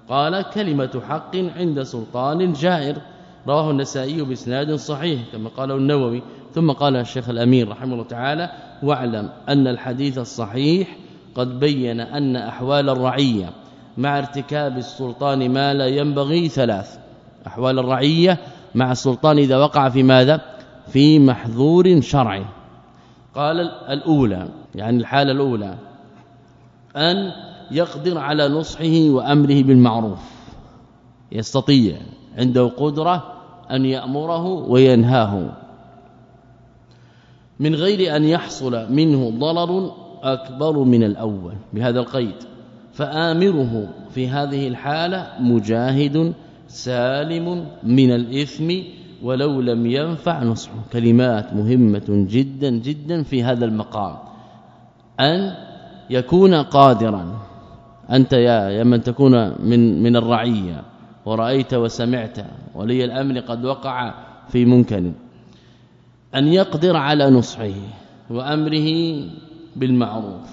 قال كلمة حق عند سلطان جائر رواه النسائي بإسناد صحيح كما قاله النووي ثم قال الشيخ الأمير رحمه الله تعالى واعلم أن الحديث الصحيح قد بين أن أحوال الرعية مع ارتكاب السلطان ما لا ينبغي ثلاث. أحوال الرعية مع السلطان إذا وقع في ماذا؟ في محظور شرعي قال الأولى يعني الحالة الأولى أن يقدر على نصحه وأمره بالمعروف. يستطيع عنده قدرة أن يأمره وينهاه. من غير أن يحصل منه ضرر أكبر من الأول. بهذا القيد. فآمره في هذه الحالة مجاهد سالم من الإثم ولو لم ينفع نصحه. كلمات مهمة جدا جدا في هذا المقام. أن يكون قادرا. أنت يا من تكون من من الرعية. ورأيت وسمعت ولي الأمر قد وقع في منكر. أن يقدر على نصحه وأمره بالمعروف.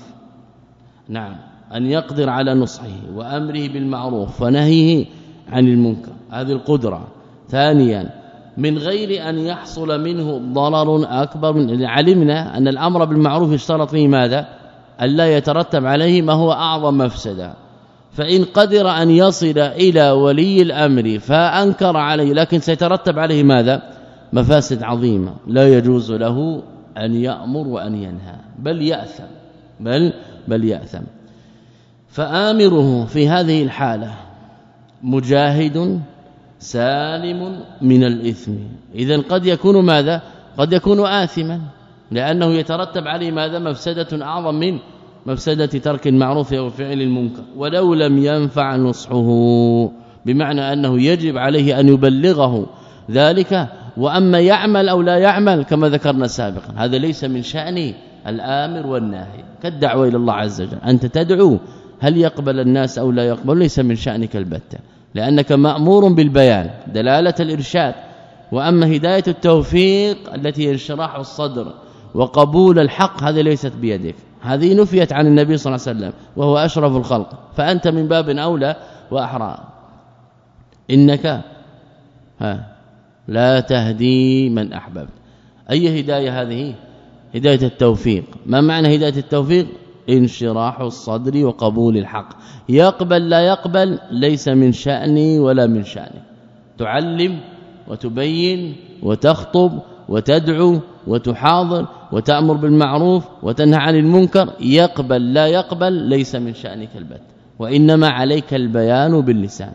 نعم أن يقدر على نصحه وأمره بالمعروف ونهيه عن المنكر. هذه القدرة. ثانيا من غير أن يحصل منه ضرر أكبر من علمنا أن الأمر بالمعروف يشترط فيه ماذا؟ الا يترتب عليه ما هو أعظم مفسدة. فإن قدر أن يصل إلى ولي الأمر فأنكر عليه لكن سيترتب عليه ماذا؟ مفاسد عظيمة. لا يجوز له أن يأمر وأن ينهى بل يأثم بل بل يأثم. فآمره في هذه الحالة مجاهد سالم من الإثم. اذا قد يكون ماذا؟ قد يكون آثما لأنه يترتب عليه ماذا؟ مفسدة أعظم من مفسدة ترك المعروف أو فعل المنكر ولو لم ينفع نصحه بمعنى أنه يجب عليه أن يبلغه ذلك وأما يعمل أو لا يعمل كما ذكرنا سابقا. هذا ليس من شأن الآمر والناهي. كالدعوة إلى الله عز وجل. أنت تدعو هل يقبل الناس أو لا يقبل؟ ليس من شأنك البتة. لأنك مأمور بالبيان دلالة الإرشاد. وأما هداية التوفيق التي انشراح الصدر وقبول الحق هذه ليست بيدك. هذه نفيت عن النبي صلى الله عليه وسلم وهو أشرف الخلق فأنت من باب أولى وأحرى. إنك ها لا تهدي من أحببت. أي هداية هذه؟ هداية التوفيق. ما معنى هداية التوفيق؟ انشراح الصدر وقبول الحق. يقبل لا يقبل ليس من شأني ولا من شأني تعلم وتبين وتخطب وتدعو وتحاضر وتأمر بالمعروف وتنهى عن المنكر يقبل لا يقبل ليس من شأنك البت. وإنما عليك البيان باللسان.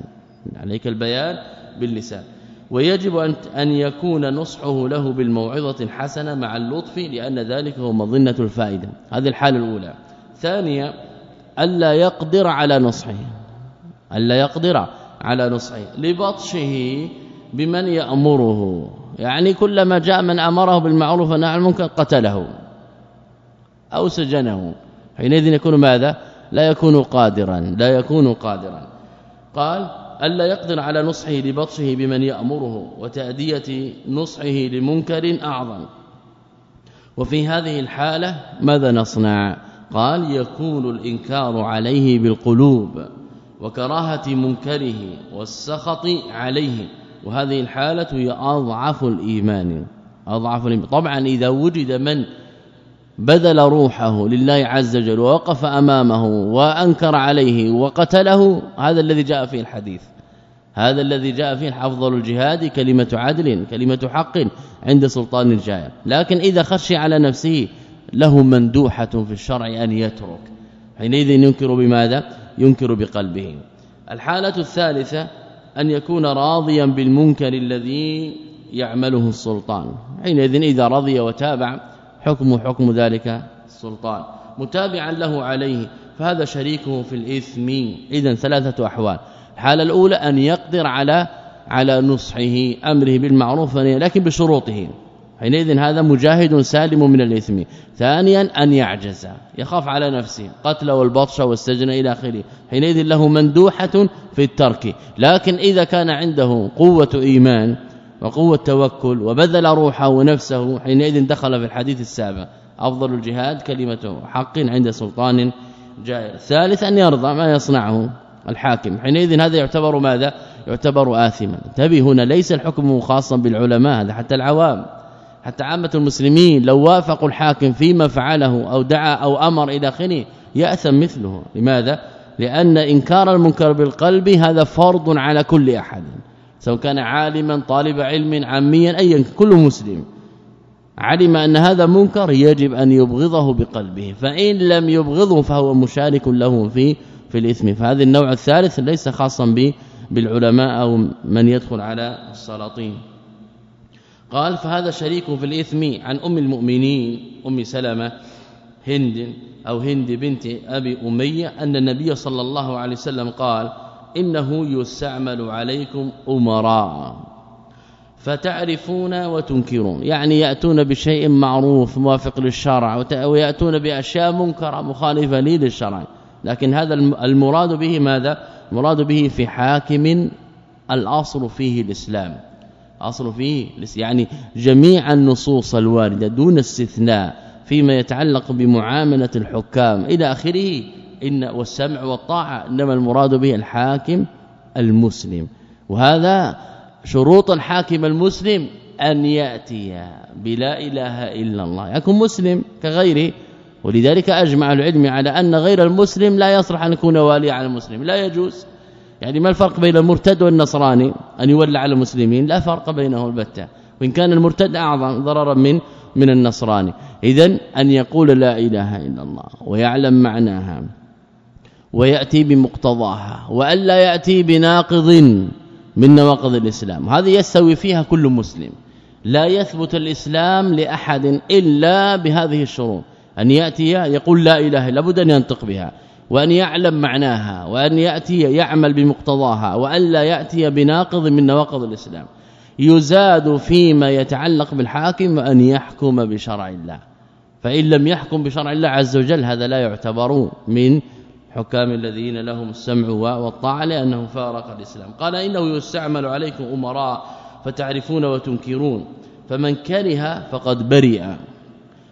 عليك البيان باللسان. ويجب أن يكون نصحه له بالموعظة الحسنة مع اللطف لأن ذلك هو مظنة الفائدة. هذه الحالة الأولى. ثانيا ألا يقدر على نصحه. ألا يقدر على نصحه. لبطشه بمن يأمره. يعني كلما جاء من أمره بالمعروف ونهى عن المنكر قتله أو سجنه. حينئذ يكون ماذا؟ لا يكون قادرا لا يكون قادرا. قال الا يقدر على نصحه لبطشه بمن يأمره وتأدية نصحه لمنكر أعظم. وفي هذه الحالة ماذا نصنع؟ قال يكون الإنكار عليه بالقلوب وكراهة منكره والسخط عليه. وهذه الحالة هي أضعف الإيمان أضعف الإيمان. طبعا إذا وجد من بذل روحه لله عز وجل ووقف أمامه وأنكر عليه وقتله هذا الذي جاء في الحديث. هذا الذي جاء فيه أفضل الجهاد كلمة عدل كلمة حق عند سلطان الجائر. لكن إذا خشي على نفسه له مندوحة في الشرع أن يترك. حينئذ ينكر بماذا؟ ينكر بقلبه. الحالة الثالثة أن يكون راضيا بالمنكر الذي يعمله السلطان. حينئذ إذا رضي وتابع حكم حكم ذلك السلطان. متابعا له عليه فهذا شريكه في الإثم. اذا ثلاثة أحوال. الحالة الأولى أن يقدر على على نصحه أمره بالمعروف لكن بشروطه. حينئذ هذا مجاهد سالم من الإثم. ثانيا أن يعجز يخاف على نفسه قتل والبطش والسجن إلى آخره. حينئذ له مندوحة في الترك. لكن إذا كان عنده قوة إيمان وقوة توكل وبذل روحه ونفسه حينئذ دخل في الحديث السابق أفضل الجهاد كلمة حق عند سلطان جائر. ثالث أن يرضى ما يصنعه الحاكم. حينئذ هذا يعتبر ماذا؟ يعتبر آثما. انتبه هنا ليس الحكم خاصا بالعلماء هذا حتى العوام. حتى عامة المسلمين لو وافقوا الحاكم فيما فعله أو دعا أو أمر إلى آخره يأثم مثله. لماذا؟ لأن إنكار المنكر بالقلب هذا فرض على كل أحد سواء كان عالما طالب علم عاميا ايا كل مسلم. علم أن هذا منكر يجب أن يبغضه بقلبه فإن لم يبغضه فهو مشارك له في في الإثم. فهذا النوع الثالث ليس خاصا بالعلماء أو من يدخل على السلاطين. قال فهذا شريك في الإثم عن أم المؤمنين أم سلمة هند أو هند بنت أبي أمية أن النبي صلى الله عليه وسلم قال إنه يستعمل عليكم أمراء فتعرفون وتنكرون. يعني يأتون بشيء معروف موافق للشرع ويأتون بأشياء منكرة مخالفة للشرع. لكن هذا المراد به ماذا؟ المراد به في حاكم الأصل فيه الإسلام. اصل فيه يعني جميع النصوص الواردة دون استثناء فيما يتعلق بمعاملة الحكام. إلى آخره إن والسمع والطاعة إنما المراد به الحاكم المسلم. وهذا شروط الحاكم المسلم أن يأتي بلا إله إلا الله. يكون مسلم كغيره ولذلك أجمع العلم على أن غير المسلم لا يصلح أن يكون واليا على المسلم. لا يجوز. يعني ما الفرق بين المرتد والنصراني أن يولى على المسلمين؟ لا فرق بينه البتة وإن كان المرتد أعظم ضررا من من النصراني. اذا أن يقول لا إله إلا الله ويعلم معناها ويأتي بمقتضاها والا يأتي بناقض من نواقض الإسلام. هذه يستوي فيها كل مسلم. لا يثبت الإسلام لأحد إلا بهذه الشروط. أن يأتي يقول لا إله إلا بد أن ينطق بها. وأن يعلم معناها وأن يأتي يعمل بمقتضاها وأن لا يأتي بناقض من نواقض الإسلام. يزاد فيما يتعلق بالحاكم أن يحكم بشرع الله. فإن لم يحكم بشرع الله عز وجل هذا لا يعتبر من حكام الذين لهم السمع والطاعة لأنه فارق الإسلام. قال إنه يستعمل عليكم أمراء فتعرفون وتنكرون. فمن كره فقد برئ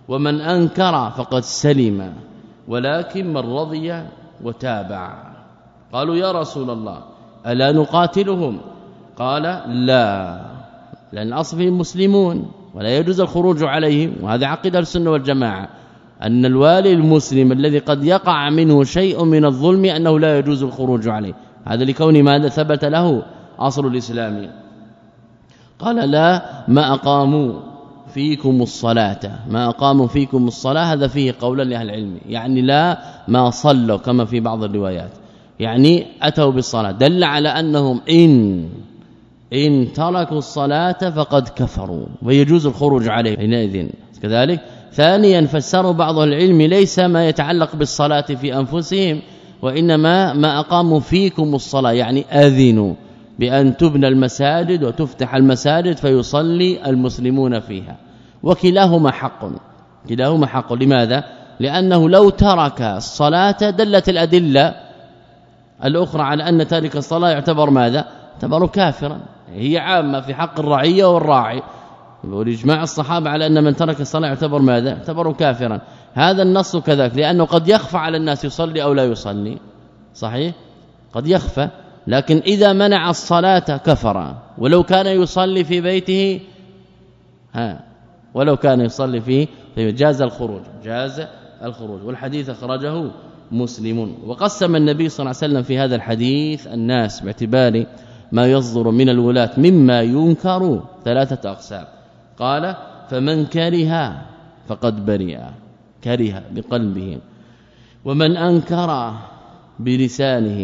ومن أنكر فقد سلم. ولكن من رضي وتابع. قالوا يا رسول الله ألا نقاتلهم؟ قال لا لأن اصلهم مسلمون ولا يجوز الخروج عليهم. وهذا عقيدة السنة والجماعة أن الوالي المسلم الذي قد يقع منه شيء من الظلم أنه لا يجوز الخروج عليه. هذا لكون ماذا ثبت له؟ أصل الإسلام. قال لا ما أقاموا. فيكم الصلاة. ما اقاموا فيكم الصلاة هذا فيه قولا لأهل العلم. يعني لا ما صلوا كما في بعض الروايات. يعني أتوا بالصلاة. دل على أنهم إن إن تركوا الصلاة فقد كفروا. ويجوز الخروج عليه حينئذ. كذلك ثانيا فسروا بعض العلم ليس ما يتعلق بالصلاة في أنفسهم وإنما ما أقاموا فيكم الصلاة. يعني أذنوا بأن تبنى المساجد وتفتح المساجد فيصلي المسلمون فيها. وكلاهما حق. كلاهما حق. لماذا؟ لأنه لو ترك الصلاة دلت الأدلة الأخرى على أن تارك الصلاة يعتبر ماذا؟ يعتبر كافرا. هي عامة في حق الرعية والراعي. والاجماع الصحابة على أن من ترك الصلاة يعتبر ماذا؟ يعتبر كافرا. هذا النص كذلك لأنه قد يخفى على الناس يصلي أو لا يصلي. صحيح؟ قد يخفى. لكن إذا منع الصلاة كفر ولو كان يصلي في بيته ها ولو كان يصلي فيه فجاز الخروج جاز الخروج والحديث أخرجه مسلم. وقسم النبي صلى الله عليه وسلم في هذا الحديث الناس باعتبار ما يصدر من الولاة مما ينكر ثلاثة أقسام. قال فمن كره فقد برئ كره بقلبه. ومن أنكر بلسانه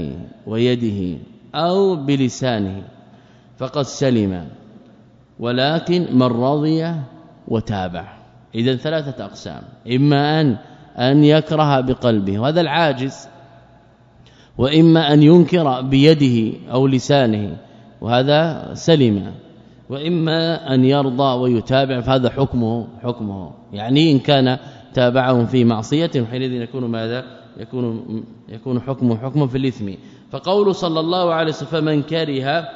ويده أو بلسانه فقد سلم. ولكن من رضي وتابع. اذا ثلاثة أقسام. إما أن أن يكره بقلبه وهذا العاجز. وإما أن ينكر بيده أو لسانه وهذا سلم وإما أن يرضى ويتابع فهذا حكمه حكمه. يعني إن كان تابعهم في معصية حينئذ يكون ماذا؟ يكون يكون حكمه حكم في الإثم. فقول صلى الله عليه وسلم فمن كره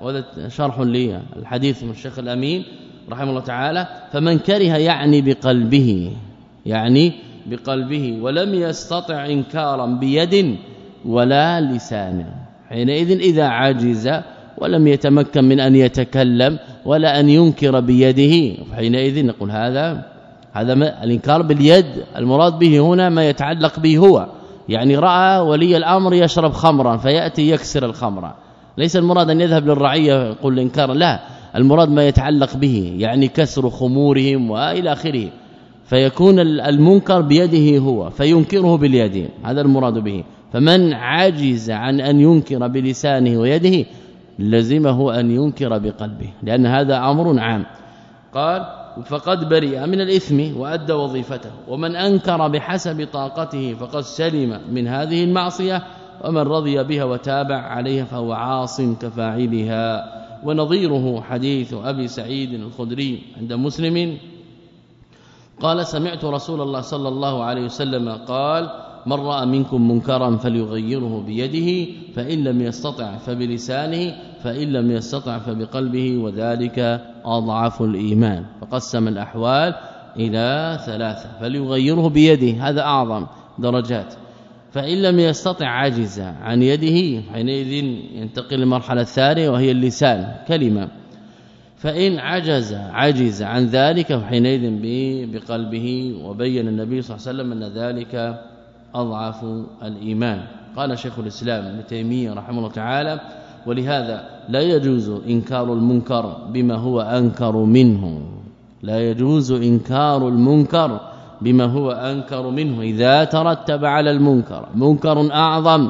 وهذا شرح لي الحديث من الشيخ الأمين. رحمه الله تعالى فمن كره يعني بقلبه يعني بقلبه ولم يستطع إنكارا بيد ولا لسان. حينئذ إذا عجز ولم يتمكن من أن يتكلم ولا أن ينكر بيده حينئذ نقول هذا هذا الإنكار باليد المراد به هنا ما يتعلق به هو يعني رأى ولي الأمر يشرب خمرا فيأتي يكسر الخمر. ليس المراد أن يذهب للرعية يقول الإنكار لا. المراد ما يتعلق به يعني كسر خمورهم وإلى آخره. فيكون المنكر بيده هو فينكره باليد هذا المراد به. فمن عجز عن أن ينكر بلسانه ويده لزمه أن ينكر بقلبه لأن هذا أمر عام. قال فقد برئ من الإثم وأدى وظيفته ومن أنكر بحسب طاقته فقد سلم من هذه المعصية ومن رضي بها وتابع عليها فهو عاص كفاعلها. ونظيره حديث أبي سعيد الخدري عند مسلم. قال سمعت رسول الله صلى الله عليه وسلم قال من رأى منكم منكرا فليغيره بيده فإن لم يستطع فبلسانه فإن لم يستطع فبقلبه وذلك أضعف الإيمان فقسم الأحوال إلى ثلاثة فليغيره بيده هذا أعظم درجات فإن لم يستطع عجز عن يده حينئذ ينتقل للمرحلة الثانية وهي اللسان كلمة. فإن عجز عجز عن ذلك حينئذ بقلبه وبين النبي صلى الله عليه وسلم أن ذلك أضعف الإيمان. قال شيخ الإسلام ابن تيمية رحمه الله تعالى ولهذا لا يجوز إنكار المنكر بما هو أنكر منه. لا يجوز إنكار المنكر بما هو أنكر منه. إذا ترتب على المنكر منكر أعظم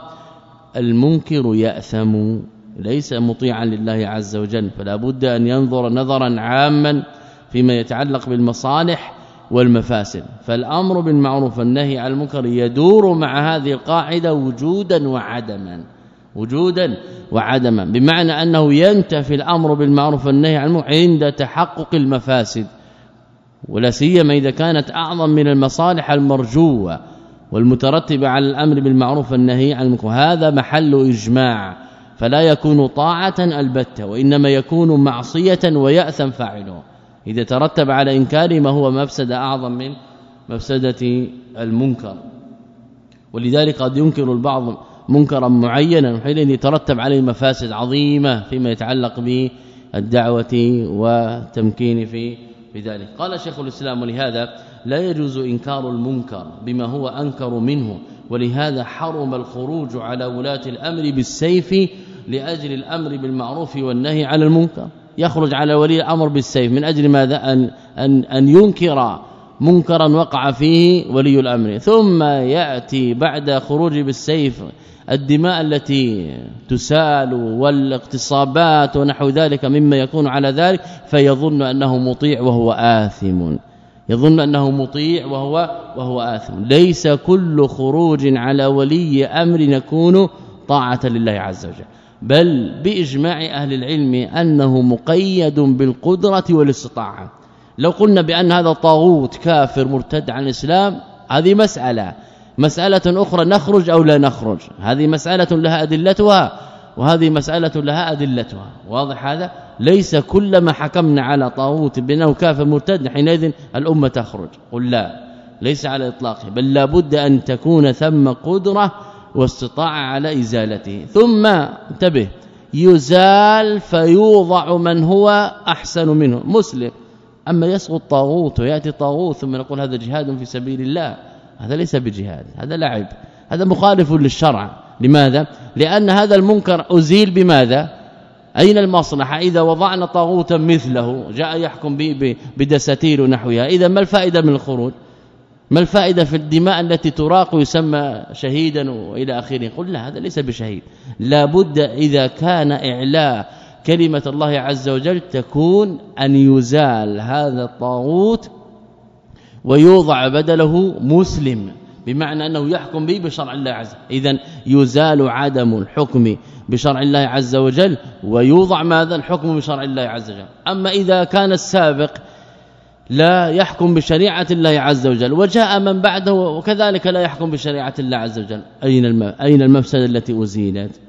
المنكر يأثم ليس مطيعا لله عز وجل. فلا بد أن ينظر نظرا عاما فيما يتعلق بالمصالح والمفاسد. فالأمر بالمعروف والنهي عن المنكر يدور مع هذه القاعدة وجودا وعدما وجودا وعدما. بمعنى أنه ينتفي الأمر بالمعروف والنهي عن المنكر عند تحقق المفاسد. ولا سيما إذا كانت أعظم من المصالح المرجوة والمترتبة على الأمر بالمعروف والنهي عن المنكر. هذا محل إجماع. فلا يكون طاعة البتة وإنما يكون معصية ويأثم فاعله. إذا ترتب على انكار ما هو مفسدة أعظم من مفسدة المنكر. ولذلك قد ينكر البعض منكرا معينا حين يترتب عليه مفاسد عظيمة فيما يتعلق بالدعوة وتمكين في بذلك قال شيخ الإسلام ولهذا لا يجوز إنكار المنكر بما هو أنكر منه ولهذا حرم الخروج على ولاة الأمر بالسيف لأجل الأمر بالمعروف والنهي عن المنكر. يخرج على ولي الأمر بالسيف. من أجل ماذا؟ أن, أن, أن ينكر منكرا وقع فيه ولي الأمر. ثم يأتي بعد خروج بالسيف الدماء التي تسال والاغتصابات ونحو ذلك مما يكون على ذلك فيظن أنه مطيع وهو آثم. يظن أنه مطيع وهو وهو آثم. ليس كل خروج على ولي أمر يكون طاعة لله عز وجل. بل بإجماع أهل العلم أنه مقيد بالقدرة والاستطاعة. لو قلنا بأن هذا طاغوت كافر مرتد عن الإسلام هذه مسألة. مسألة أخرى نخرج أو لا نخرج. هذه مسألة لها أدلتها وهذه مسألة لها أدلتها. واضح هذا؟ ليس كلما حكمنا على طاغوت بأنه كافر مرتد حينئذ الأمة تخرج. قل لا ليس على إطلاقه. بل لابد أن تكون ثم قدرة واستطاعه على إزالته. ثم انتبه يزال فيوضع من هو أحسن منه. مسلم أما يسقط طاغوت ويأتي طاغوت ثم نقول هذا جهاد في سبيل الله. هذا ليس بجهاد هذا لعب هذا مخالف للشرع. لماذا؟ لأن هذا المنكر أزيل بماذا؟ أين المصلحة؟ إذا وضعنا طاغوتا مثله جاء يحكم به بدساتير ونحوها. إذا ما الفائدة من الخروج؟ ما الفائدة في الدماء التي تراق يسمى شهيدا وإلى آخره؟ قل لا هذا ليس بشهيد. لابد إذا كان إعلاء كلمة الله عز وجل تكون أن يزال هذا الطاغوت ويوضع بدله مسلم بمعنى أنه يحكم به بشرع الله عز اذا يزال عدم الحكم بشرع الله عز وجل ويوضع ماذا؟ الحكم بشرع الله عز وجل. أما إذا كان السابق لا يحكم بشريعة الله عز وجل وجاء من بعده وكذلك لا يحكم بشريعة الله عز وجل. أين أين المفسدة التي أزيلت؟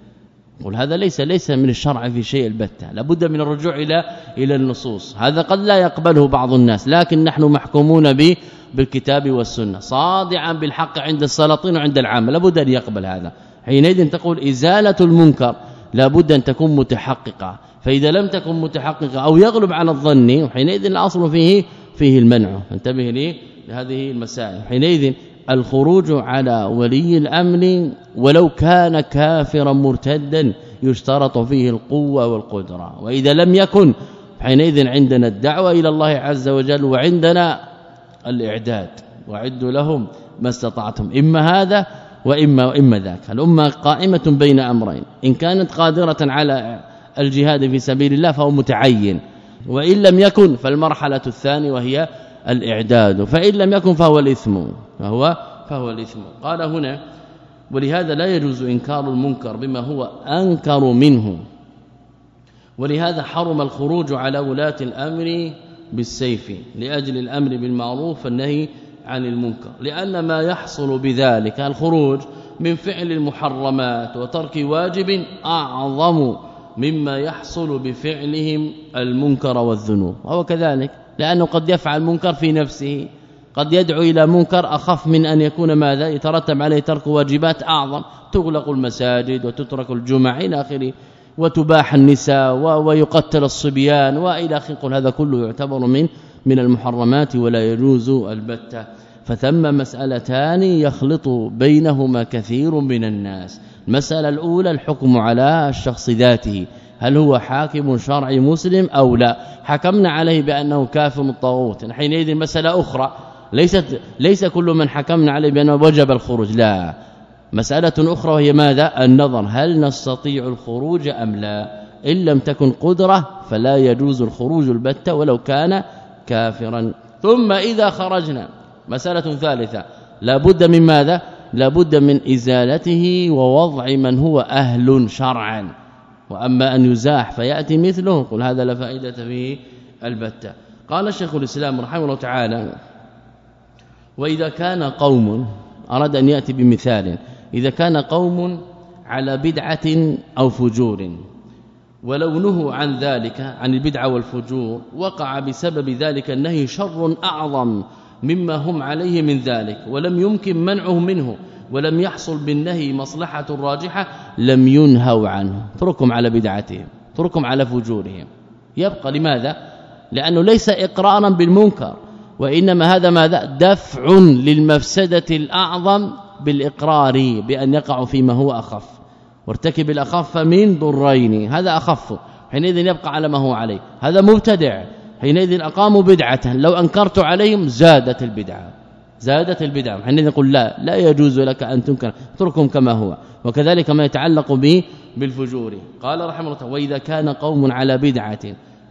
قل هذا ليس ليس من الشرع في شيء البتة. لابد من الرجوع إلى إلى النصوص. هذا قد لا يقبله بعض الناس لكن نحن محكومون به بالكتاب والسنة صادعا بالحق عند السلاطين وعند العامة. لابد أن يقبل هذا. حينئذ تقول إزالة المنكر لابد أن تكون متحققة. فإذا لم تكن متحققة أو يغلب على الظن حينئذ الأصل فيه فيه المنع. انتبه لي لهذه المسائل. حينئذ الخروج على ولي الأمر ولو كان كافرا مرتدا يشترط فيه القوة والقدرة. وإذا لم يكن حينئذ عندنا الدعوة إلى الله عز وجل وعندنا الإعداد. وعدوا لهم ما استطعتم. إما هذا وإما وإما ذاك. الأمة قائمة بين أمرين. إن كانت قادرة على الجهاد في سبيل الله فهو متعين. وإن لم يكن فالمرحلة الثانية وهي الإعداد. فإن لم يكن فهو الإثم. فهو فهو الإثم. قال هنا ولهذا لا يجوز إنكار المنكر بما هو أنكر منه. ولهذا حرم الخروج على ولاة الأمر بالسيف لأجل الأمر بالمعروف والنهي عن المنكر. لأن ما يحصل بذلك الخروج من فعل المحرمات وترك واجب أعظم مما يحصل بفعلهم المنكر والذنوب. وهو كذلك لأنه قد يفعل منكر في نفسه قد يدعو إلى منكر أخف من أن يكون ماذا؟ يترتب عليه ترك واجبات أعظم تغلق المساجد وتترك الجمع إلى آخره وتباح النساء ويقتل الصبيان وإلى آخره. هذا كله يعتبر من من المحرمات ولا يجوز البتة. فثم مسألتان يخلط بينهما كثير من الناس. المسألة الأولى الحكم على الشخص ذاته. هل هو حاكم شرعي مسلم أو لا؟ حكمنا عليه بأنه كافر الطاغوت. حينئذ مسألة أخرى. ليست ليس كل من حكمنا عليه بأنه وجب الخروج. لا. مسألة أخرى وهي ماذا؟ النظر. هل نستطيع الخروج أم لا؟ إن لم تكن قدرة فلا يجوز الخروج البتة ولو كان كافرا. ثم إذا خرجنا. مسألة ثالثة. لا بد من ماذا؟ لا بد من إزالته ووضع من هو أهل شرعا. وأما أن يزاح فيأتي مثله. قل هذا لا فائدة فيه البتة. قال الشيخ الإسلام رحمه الله تعالى وإذا كان قوم أراد أن يأتي بمثال. إذا كان قوم على بدعة أو فجور ولو نهوا عن ذلك عن البدعة والفجور وقع بسبب ذلك النهي شر أعظم مما هم عليه من ذلك ولم يمكن منعه منه. ولم يحصل بالنهي مصلحة راجحة لم ينهوا عنه. اتركهم على بدعتهم اتركهم على فجورهم. يبقى لماذا؟ لأنه ليس إقرارا بالمنكر وإنما هذا ماذا؟ دفع للمفسدة الأعظم بالإقرار بأن يقع فيما هو أخف. وارتكب الأخف من ضرين هذا أخف. حينئذ يبقى على ما هو عليه. هذا مبتدع. حينئذ أقاموا بدعه لو أنكرت عليهم زادت البدعة. زادت البدعه حينئذ نقول لا لا يجوز لك أن تنكر. اتركهم كما هو. وكذلك ما يتعلق به بالفجور. قال رحمه الله وإذا كان قوم على بدعة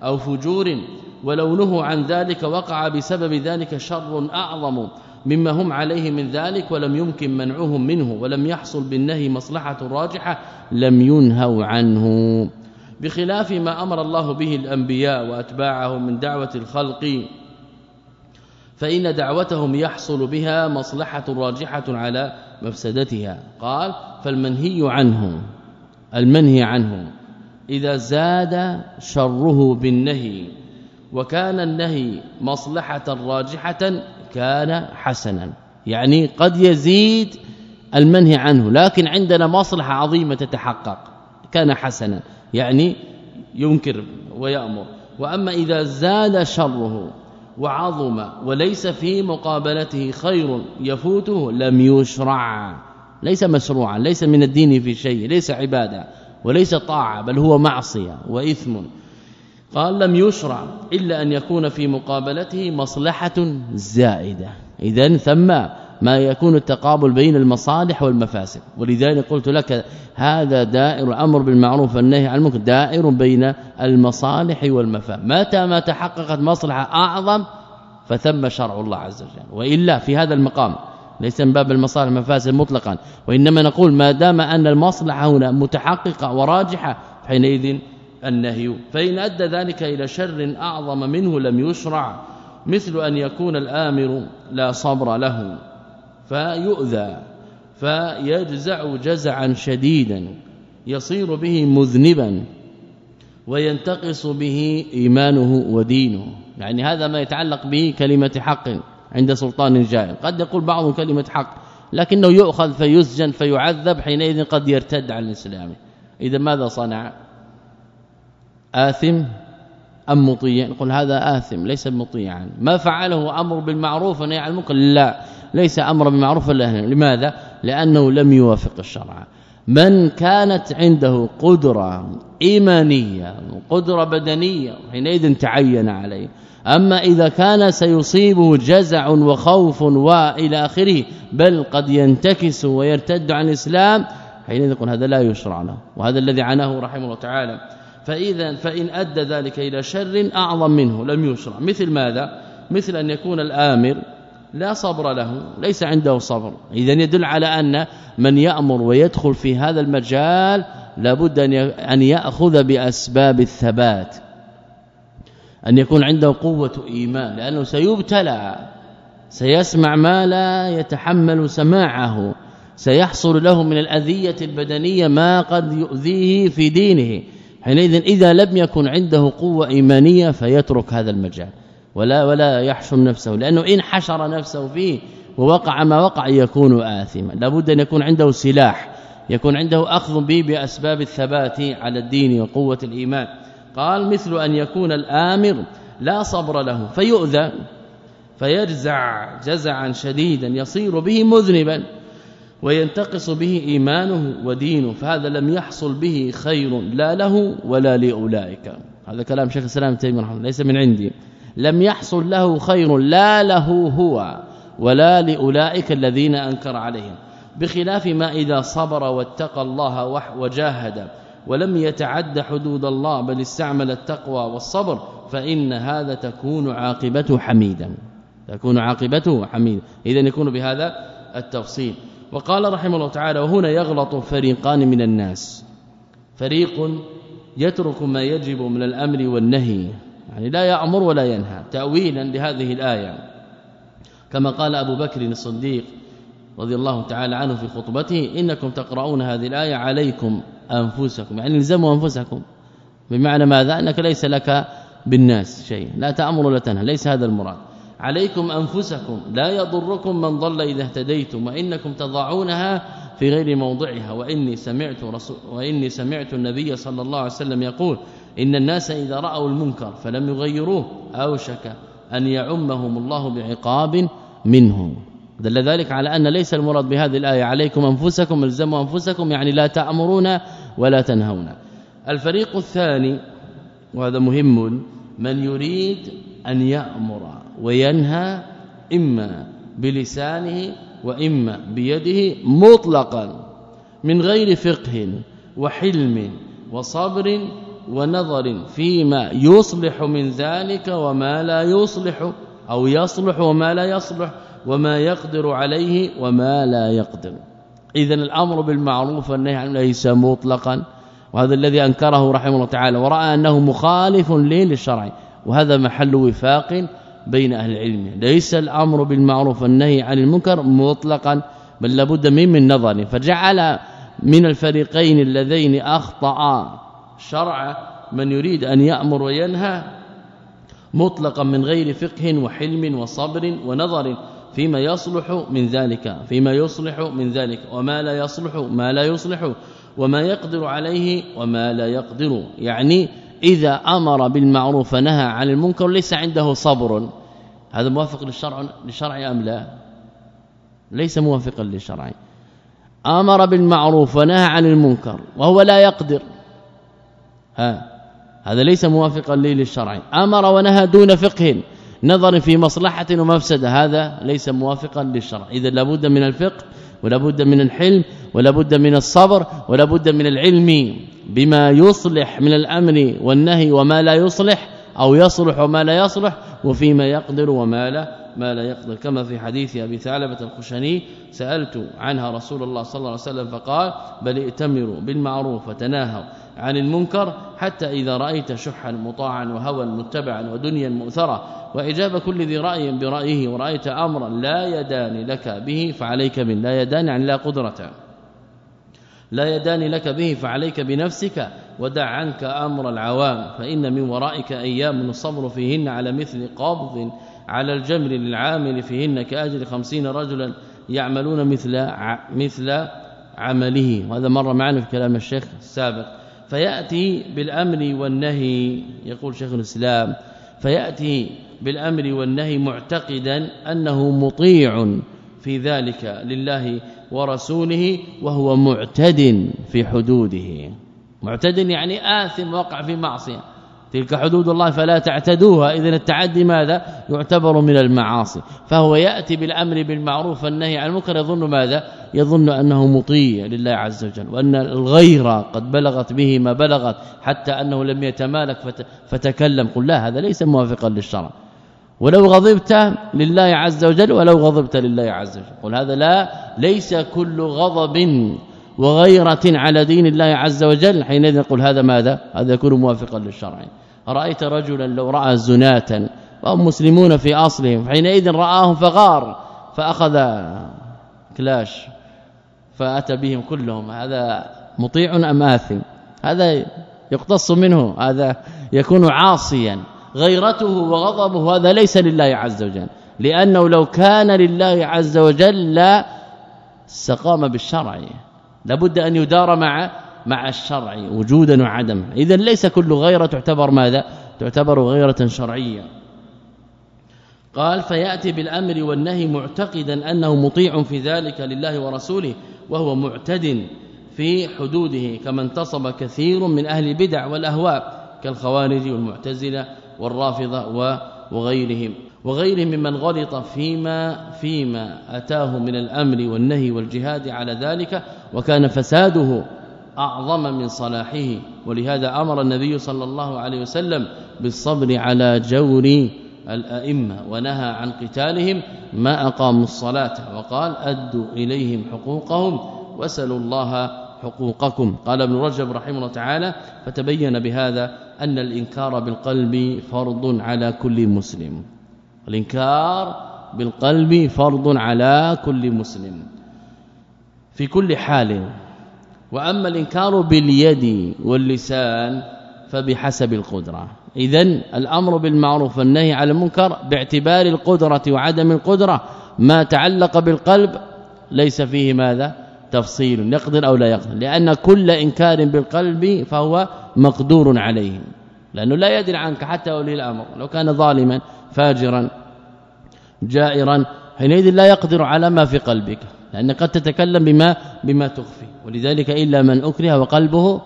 أو فجور ولو نهوا عن ذلك وقع بسبب ذلك شر أعظم مما هم عليه من ذلك ولم يمكن منعهم منه ولم يحصل بالنهي مصلحة راجحة لم ينهوا عنه. بخلاف ما أمر الله به الأنبياء وأتباعهم من دعوة الخلق فإن دعوتهم يحصل بها مصلحة راجحة على مفسدتها. قال فالمنهي عنه المنهي عنه إذا زاد شره بالنهي وكان النهي مصلحة راجحة كان حسنا. يعني قد يزيد المنهي عنه لكن عندنا مصلحة عظيمة تتحقق كان حسنا يعني ينكر ويأمر. وأما إذا زاد شره وعظم وليس في مقابلته خير يفوته لم يشرع. ليس مشروعا ليس من الدين في شيء ليس عبادة وليس طاعة بل هو معصية وإثم. قال لم يشرع إلا أن يكون في مقابلته مصلحة زائدة. اذا ثم ما يكون التقابل بين المصالح والمفاسد. ولذلك قلت لك هذا دائر الأمر بالمعروف والنهي عن المنكر دائر بين المصالح والمفاسد. متى ما تحققت مصلحة أعظم فثم شرع الله عز وجل. وإلا في هذا المقام ليس من باب المصالح والمفاسد مطلقا. وإنما نقول ما دام أن المصلحة هنا متحققة وراجحة حينئذ النهي. فإن أدى ذلك إلى شر أعظم منه لم يشرع مثل أن يكون الآمر لا صبر له. فيؤذى فيجزع جزعا شديدا يصير به مذنبا وينتقص به إيمانه ودينه. يعني هذا ما يتعلق به كلمة حق عند سلطان جائر قد يقول بعض كلمة حق لكنه يؤخذ فيسجن فيعذب حينئذ قد يرتد عن الإسلام. إذا ماذا صنع؟ آثم أم مطيع؟ نقول هذا آثم ليس مطيعا. ما فعله أمر بالمعروف ونهي عن المنكر؟ لا. ليس أمر بالمعروف ولا لماذا؟ لأنه لم يوافق الشرع. من كانت عنده قدرة إيمانية قدرة بدنية حينئذ تعين عليه. أما إذا كان سيصيبه جزع وخوف وإلى آخره بل قد ينتكس ويرتد عن الإسلام حينئذ يقول هذا لا يشرع له. وهذا الذي عناه رحمه الله تعالى. فإذا فإن أدى ذلك إلى شر أعظم منه لم يشرع. مثل ماذا؟ مثل أن يكون الآمر لا صبر له ليس عنده صبر. اذا يدل على أن من يأمر ويدخل في هذا المجال لابد أن يأخذ بأسباب الثبات. أن يكون عنده قوة إيمان لأنه سيبتلى سيسمع ما لا يتحمل سماعه سيحصل له من الأذية البدنية ما قد يؤذيه في دينه. حينئذ إذا لم يكن عنده قوة إيمانية فيترك هذا المجال. ولا ولا يحشم نفسه لأنه إن حشر نفسه فيه ووقع ما وقع يكون آثما. لابد أن يكون عنده سلاح يكون عنده أخذ به بأسباب الثبات على الدين وقوة الإيمان. قال مثل أن يكون الآمر لا صبر له فيؤذى فيجزع جزعا شديدا يصير به مذنبا وينتقص به إيمانه ودينه فهذا لم يحصل به خير لا له ولا لأولئك. هذا كلام شيخ الإسلام تيمية رحمه ليس من عندي. لم يحصل له خير لا له هو ولا لأولئك الذين أنكر عليهم. بخلاف ما إذا صبر واتقى الله وجاهد ولم يتعد حدود الله بل استعمل التقوى والصبر فإن هذا تكون عاقبته حميدا. تكون عاقبته حميدا. اذا يكون بهذا التفصيل. وقال رحمه الله تعالى وهنا يغلط فريقان من الناس. فريق يترك ما يجب من الأمر والنهي. يعني لا يأمر ولا ينهى تاويلا لهذه الآية. كما قال أبو بكر الصديق رضي الله تعالى عنه في خطبته إنكم تقرؤون هذه الآية عليكم أنفسكم يعني الزموا أنفسكم. بمعنى ماذا؟ إنك ليس لك بالناس شيء لا تأمر ولا تنهى ليس هذا المراد. عليكم أنفسكم لا يضركم من ضل إذا اهتديتم وإنكم تضعونها في غير موضعها. وإني سمعت رسول وإني سمعت النبي صلى الله عليه وسلم يقول إن الناس إذا رأوا المنكر فلم يغيروه أوشك أن يعمهم الله بعقاب منه دل ذلك على أن ليس المراد بهذه الآية عليكم أنفسكم الزموا أنفسكم يعني لا تأمرون ولا تنهون. الفريق الثاني وهذا مهم من يريد أن يأمر وينهى إما بلسانه وإما بيده مطلقا من غير فقه وحلم وصبر ونظر فيما يصلح من ذلك وما لا يصلح أو يصلح وما لا يصلح وما يقدر عليه وما لا يقدر. اذا الأمر بالمعروف والنهي عن ليس مطلقا وهذا الذي أنكره رحمه الله تعالى ورأى أنه مخالف للشرع وهذا محل وفاق بين أهل العلم. ليس الأمر بالمعروف والنهي عن المنكر مطلقا بل لابد من من نظر. فجعل من الفريقين اللذين أخطأ شرع من يريد أن يأمر وينهى مطلقا من غير فقه وحلم وصبر ونظر فيما يصلح من ذلك فيما يصلح من ذلك وما لا يصلح ما لا يصلح وما يقدر عليه وما لا يقدر. يعني إذا أمر بالمعروف نهى عن المنكر ليس عنده صبر. هذا موافق للشرع للشرع أم لا؟ ليس موافقا للشرع. أمر بالمعروف ونهى عن المنكر وهو لا يقدر. ها. هذا ليس موافقا لي للشرع. أمر ونهى دون فقه نظر في مصلحة ومفسدة. هذا ليس موافقا للشرع. اذا لابد من الفقه ولابد من الحلم ولابد من الصبر ولابد من العلم بما يصلح من الأمر والنهي وما لا يصلح أو يصلح وما لا يصلح وفيما يقدر وما لا ما لا يقدر. كما في حديث أبي ثعلبة الخشني سألت عنها رسول الله صلى الله عليه وسلم فقال بل ائتمروا بالمعروف وتناهوا عن المنكر حتى إذا رأيت شحا مطاعا وهوى متبعا ودنيا مؤثرة وإجاب كل ذي رأي برأيه ورأيت أمرا لا يدان لك به فعليك من لا يدان يعني لا قدرة. لا يدان لك به فعليك بنفسك ودع عنك أمر العوام فإن من ورائك أيام الصبر فيهن على مثل قبض على الجمر للعامل فيهن كأجل خمسين رجلا يعملون مثل مثل عمله. وهذا مر معنا في كلام الشيخ السابق. فيأتي بالامر والنهي يقول شيخ الإسلام فيأتي بالامر والنهي معتقدا أنه مطيع في ذلك لله ورسوله وهو معتد في حدوده. معتد يعني آثم وقع في معصية. تلك حدود الله فلا تعتدوها. اذا التعدي ماذا؟ يعتبر من المعاصي. فهو يأتي بالأمر بالمعروف والنهي عن المنكر. يظن ماذا؟ يظن أنه مطيع لله عز وجل وأن الغيره قد بلغت به ما بلغت حتى أنه لم يتمالك فتكلم. قل لا هذا ليس موافقا للشرع. ولو غضبت لله عز وجل ولو غضبت لله عز وجل. قل هذا لا ليس كل غضب وغيرة على دين الله عز وجل. حينئذ نقول هذا ماذا؟ هذا يكون موافقا للشرع. رأيت رجلا لو رأى زناة وهم مسلمون في أصلهم حينئذ رآهم فغار فأخذ كلاش فأتى بهم كلهم. هذا مطيع أم آثم؟ هذا يقتص منه هذا يكون عاصيا. غيرته وغضبه هذا ليس لله عز وجل لأنه لو كان لله عز وجل لا استقام بالشرع. لابد أن يدار مع مع الشرع وجودا وعدما اذا ليس كل غيرة تعتبر ماذا؟ تعتبر غيرة شرعية. قال فيأتي بالأمر والنهي معتقدا أنه مطيع في ذلك لله ورسوله وهو معتد في حدوده كما انتصب كثير من أهل البدع والأهواء كالخوارج والمعتزلة والرافضة وغيرهم. وغيرهم ممن غلط فيما فيما أتاه من الأمر والنهي والجهاد على ذلك وكان فساده أعظم من صلاحه ولهذا أمر النبي صلى الله عليه وسلم بالصبر على جور الأئمة ونهى عن قتالهم ما أقاموا الصلاة وقال أدوا إليهم حقوقهم واسألوا الله حقوقكم. قال ابن رجب رحمه الله تعالى فتبين بهذا أن الإنكار بالقلب فرض على كل مسلم. الإنكار بالقلب فرض على كل مسلم. في كل حال وأما الإنكار باليد واللسان فبحسب القدرة. اذا الأمر بالمعروف والنهي عن المنكر باعتبار القدرة وعدم القدرة ما تعلق بالقلب ليس فيه ماذا؟ تفصيل. يقدر أو لا يقدر. لأن كل إنكار بالقلب فهو مقدور عليه. لأنه لا يدري عنك حتى اولي الأمر. لو كان ظالما فاجرا جائرا حينئذ لا يقدر على ما في قلبك. لأن قد تتكلم بما بما تخفي ولذلك إلا من أكره وقلبه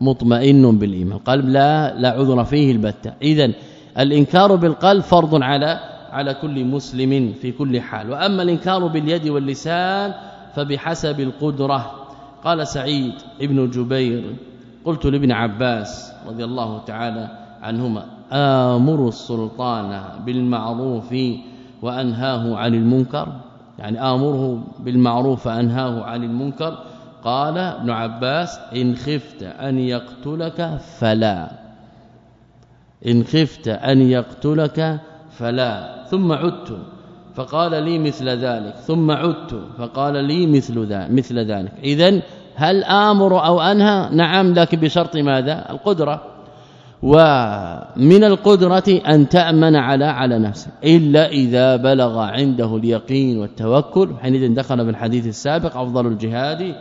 مطمئن بالإيمان القلب لا لا عذر فيه البتة. اذا الإنكار بالقلب فرض على على كل مسلم في كل حال. وأما الإنكار باليد واللسان فبحسب القدرة. قال سعيد ابن جبير قلت لابن عباس رضي الله تعالى عنهما أمر السلطان بالمعروف وأنهاه عن المنكر. يعني آمره بالمعروف وأنهاه عن المنكر قال ابن عباس إن خفت أن يقتلك فلا. إن خفت أن يقتلك فلا. ثم عدت فقال لي مثل ذلك. ثم عدت فقال لي مثل ذلك مثل ذلك. اذا هل آمر أو أنهى؟ نعم لكن بشرط ماذا؟ القدرة. ومن القدرة أن تأمن على على نفسك إلا إذا بلغ عنده اليقين والتوكل. حينئذ دخل بالحديث السابق أفضل الجهاد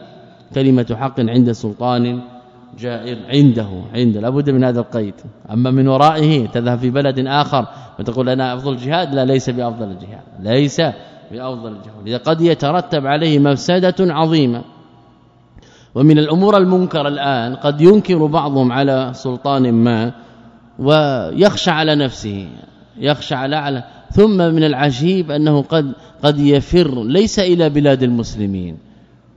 كلمة حق عند سلطان جائر عنده عنده لابد من هذا القيد. أما من ورائه تذهب في بلد آخر وتقول أنا أفضل الجهاد لا ليس بأفضل الجهاد ليس بأفضل الجهاد. إذا قد يترتب عليه مفسدة عظيمة. ومن الأمور المنكرة الآن قد ينكر بعضهم على سلطان ما ويخشى على نفسه يخشى على على ثم من العجيب أنه قد قد يفر ليس إلى بلاد المسلمين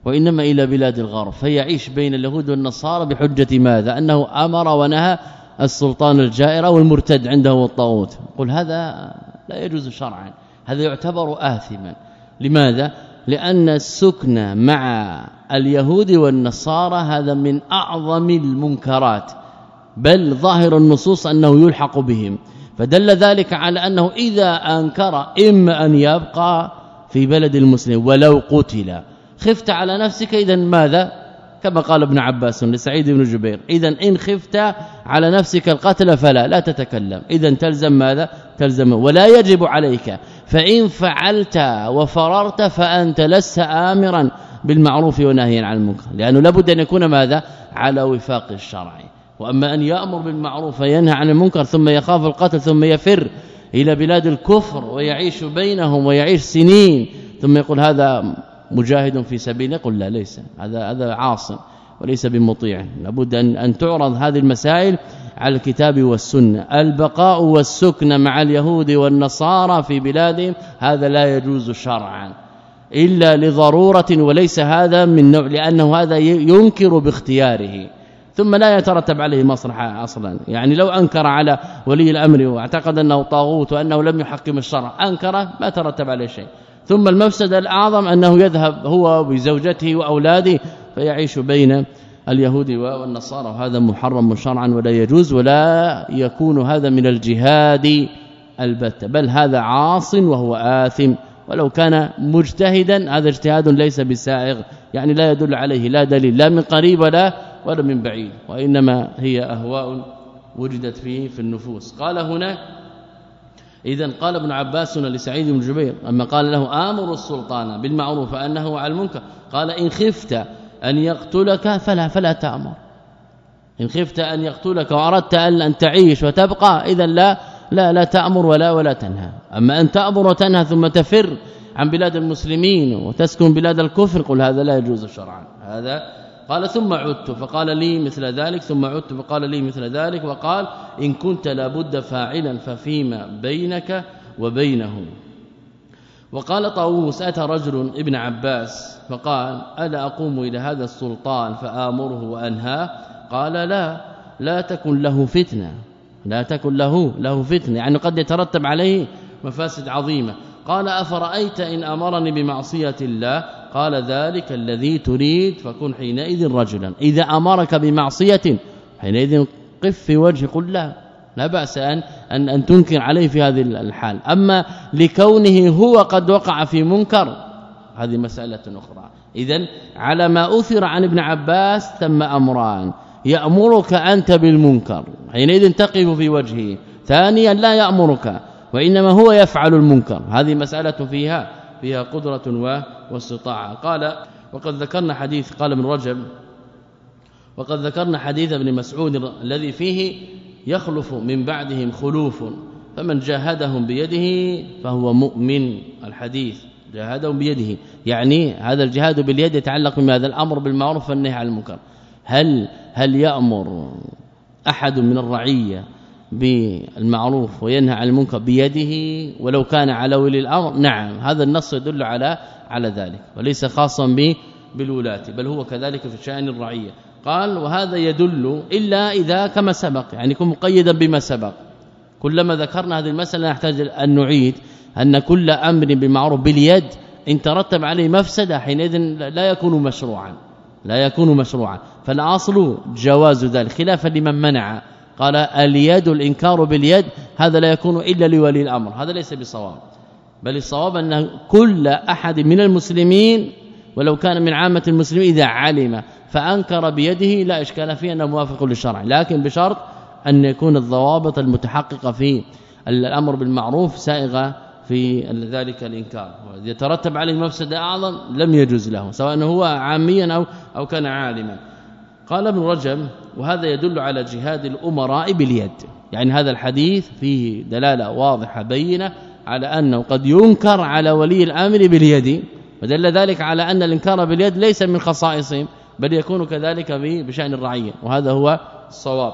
وإنما إلى بلاد الغرب فيعيش بين اليهود والنصارى بحجة ماذا؟ أنه أمر ونهى السلطان الجائر أو المرتد عنده الطاغوت. قل هذا لا يجوز شرعا هذا يعتبر آثما. لماذا؟ لأن السكن مع اليهود والنصارى هذا من أعظم المنكرات بل ظاهر النصوص أنه يلحق بهم. فدل ذلك على أنه إذا أنكر إما أن يبقى في بلد المسلم ولو قتل. خفت على نفسك إذا ماذا؟ كما قال ابن عباس لسعيد بن جبير إذا إن خفت على نفسك القتل فلا لا تتكلم. إذا تلزم ماذا؟ تلزم ولا يجب عليك. فإن فعلت وفررت فأنت لست امرا. بالمعروف ونهيا عن المنكر. لأنه لابد أن يكون ماذا؟ على وفاق الشرع. وأما أن يأمر بالمعروف وينهى عن المنكر ثم يخاف القتل ثم يفر إلى بلاد الكفر ويعيش بينهم ويعيش سنين ثم يقول هذا مجاهد في سبيل يقول لا ليس. هذا هذا عاصم وليس بمطيع. لابد أن, أن تعرض هذه المسائل على الكتاب والسنة. البقاء والسكن مع اليهود والنصارى في بلادهم هذا لا يجوز شرعا. إلا لضرورة وليس هذا من نوع لأنه هذا ينكر باختياره. ثم لا يترتب عليه مصلحة أصلا. يعني لو أنكر على ولي الأمر واعتقد أنه طاغوت وأنه لم يحكم الشرع أنكر ما ترتب عليه شيء. ثم المفسده الأعظم أنه يذهب هو بزوجته وأولاده فيعيش بين اليهود والنصارى. وهذا محرم شرعا ولا يجوز ولا يكون هذا من الجهاد البتة. بل هذا عاص وهو آثم. ولو كان مجتهدا هذا اجتهاد ليس بسائغ. يعني لا يدل عليه لا دليل لا من قريب ولا ولا من بعيد. وإنما هي أهواء وجدت فيه في النفوس. قال هنا اذا قال ابن عباس لسعيد بن جبير أما قال له أمر السلطان بالمعروف انه على المنكر. قال إن خفت أن يقتلك فلا فلا تأمر. إن خفت أن يقتلك وأردت أن تعيش وتبقى اذا لا لا لا تأمر ولا ولا تنهى. أما أن تأمر وتنهى ثم تفر عن بلاد المسلمين وتسكن بلاد الكفر قل هذا لا يجوز شرعا. هذا قال ثم عدت فقال لي مثل ذلك ثم عدت فقال لي مثل ذلك وقال إن كنت لابد فاعلا ففيما بينك وبينه وقال طاووس أتى رجل ابن عباس فقال ألا أقوم إلى هذا السلطان فآمره وأنهاه؟ قال لا لا تكن له فتنة. لا تكن له له فتنه يعني قد يترتب عليه مفاسد عظيمة. قال أفرأيت إن أمرني بمعصية الله؟ قال ذلك الذي تريد فكن حينئذ رجلا. إذا أمرك بمعصية حينئذ قف في وجه قل لا لا بأس أن أن, أن تنكر عليه في هذه الحال. أما لكونه هو قد وقع في منكر هذه مسألة أخرى. اذا على ما أثر عن ابن عباس ثم أمران. يأمرك أنت بالمنكر. حينئذ تقف في وجهه. ثانيا لا يأمرك وإنما هو يفعل المنكر. هذه مسألة فيها فيها قدرة واستطاعة. قال وقد ذكرنا حديث قال ابن رجب وقد ذكرنا حديث ابن مسعود الذي فيه يخلف من بعدهم خلوف فمن جاهدهم بيده فهو مؤمن. الحديث جاهدهم بيده. يعني هذا الجهاد باليد يتعلق بهذا الأمر بالمعروف والنهي عن المنكر. هل هل يأمر؟ أحد من الرعيه بالمعروف وينهى عن المنكر بيده ولو كان على ولي الأمر نعم هذا النص يدل على على ذلك وليس خاصا بالولاة بل هو كذلك في شأن الرعيه قال وهذا يدل إلا إذا كما سبق يعني يكون مقيدا بما سبق. كلما ذكرنا هذه المسألة نحتاج أن نعيد أن كل أمر بمعروف باليد إن ترتب عليه مفسدة حينئذ لا يكون مشروعا لا يكون مشروعا. فالأصل جواز ذلك خلافا لمن منع. قال اليد الإنكار باليد هذا لا يكون إلا لولي الأمر هذا ليس بصواب. بل الصواب أن كل أحد من المسلمين ولو كان من عامة المسلمين إذا علم فأنكر بيده لا إشكال فيه أنه موافق للشرع. لكن بشرط أن يكون الضوابط المتحققه في الأمر بالمعروف سائغة في ذلك الإنكار. يترتب عليه مفسدة أعظم لم يجوز له سواء هو عاميا أو أو كان عالما. قال ابن رجب وهذا يدل على جهاد الأمراء باليد. يعني هذا الحديث فيه دلالة واضحة بينة على أنه قد ينكر على ولي الأمر باليد. ودل ذلك على أن الإنكار باليد ليس من خصائصهم بل يكون كذلك بشأن الرعية. وهذا هو الصواب.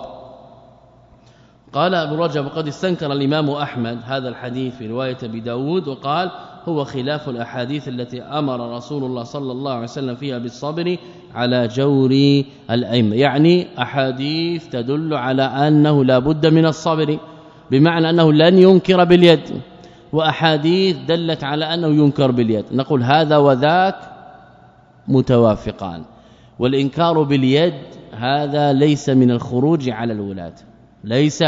قال ابو رجب قد استنكر الإمام أحمد هذا الحديث في رواية أبي داود وقال هو خلاف الأحاديث التي أمر رسول الله صلى الله عليه وسلم فيها بالصبر على جور الأئمة. يعني أحاديث تدل على أنه لا بد من الصبر بمعنى أنه لن ينكر باليد وأحاديث دلت على أنه ينكر باليد. نقول هذا وذاك متوافقان. والإنكار باليد هذا ليس من الخروج على الولاة ليس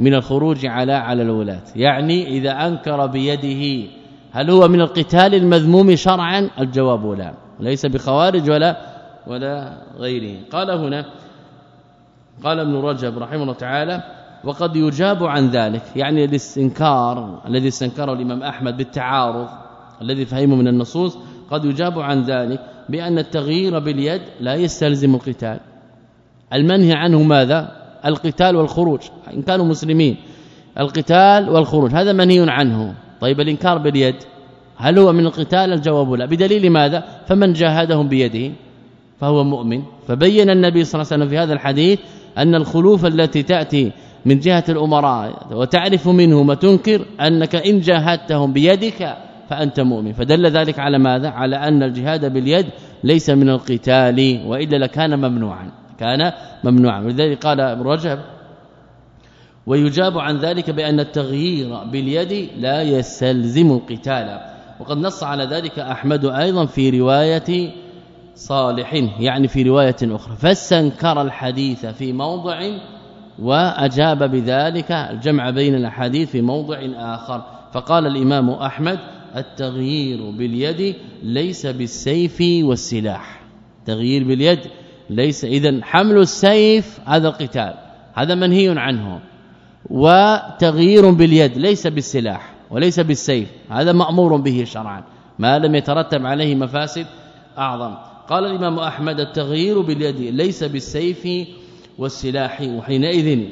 من الخروج على على الولاة. يعني إذا أنكر بيده هل هو من القتال المذموم شرعا؟ الجواب لا. ليس بخوارج ولا ولا غيره. قال هنا قال ابن رجب رحمه الله تعالى وقد يجاب عن ذلك. يعني الاستنكار الذي استنكره الإمام أحمد بالتعارض الذي فهمه من النصوص قد يجاب عن ذلك بأن التغيير باليد لا يستلزم القتال. المنهي عنه ماذا؟ القتال والخروج إن كانوا مسلمين. القتال والخروج هذا منهي عنه. طيب الإنكار باليد هل هو من القتال؟ الجواب لا. بدليل ماذا؟ فمن جاهدهم بيده فهو مؤمن. فبين النبي صلى الله عليه وسلم في هذا الحديث أن الخلوف التي تأتي من جهة الأمراء وتعرف منهم وتنكر أنك إن جاهدتهم بيدك فأنت مؤمن. فدل ذلك على ماذا؟ على أن الجهاد باليد ليس من القتال وإلا لكان ممنوعا كان ممنوعا. ولذلك قال ابن رجب ويجاب عن ذلك بأن التغيير باليد لا يستلزم القتال. وقد نص على ذلك أحمد أيضا في رواية صالح يعني في رواية أخرى. فاستنكر الحديث في موضع وأجاب بذلك الجمع بين الأحاديث في موضع آخر. فقال الإمام أحمد التغيير باليد ليس بالسيف والسلاح. تغيير باليد ليس اذا حمل السيف هذا القتال. هذا منهي عنه. وتغيير باليد ليس بالسلاح وليس بالسيف هذا مأمور به شرعا ما لم يترتب عليه مفاسد أعظم. قال الإمام أحمد التغيير باليد ليس بالسيف والسلاح وحينئذ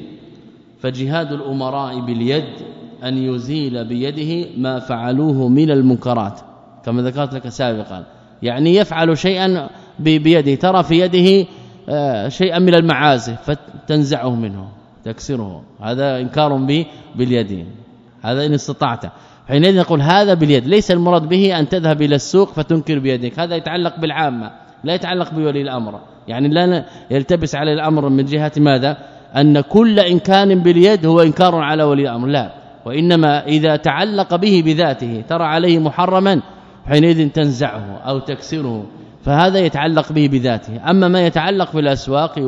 فجهاد الأمراء باليد أن يزيل بيده ما فعلوه من المنكرات كما ذكرت لك سابقا. يعني يفعل شيئا بيده ترى في يده آه، شيئا من المعازف فتنزعه منه. تكسره هذا إنكار باليد. هذا إن استطعت. حينئذ نقول هذا باليد. ليس المراد به أن تذهب إلى السوق فتنكر بيدك. هذا يتعلق بالعامة لا يتعلق بولي الأمر. يعني لا يلتبس على الأمر من جهة ماذا؟ أن كل إنكار باليد هو إنكار على ولي الأمر. لا. وإنما إذا تعلق به بذاته ترى عليه محرما حينئذ تنزعه أو تكسره. فهذا يتعلق به بذاته. أما ما يتعلق بالأسواق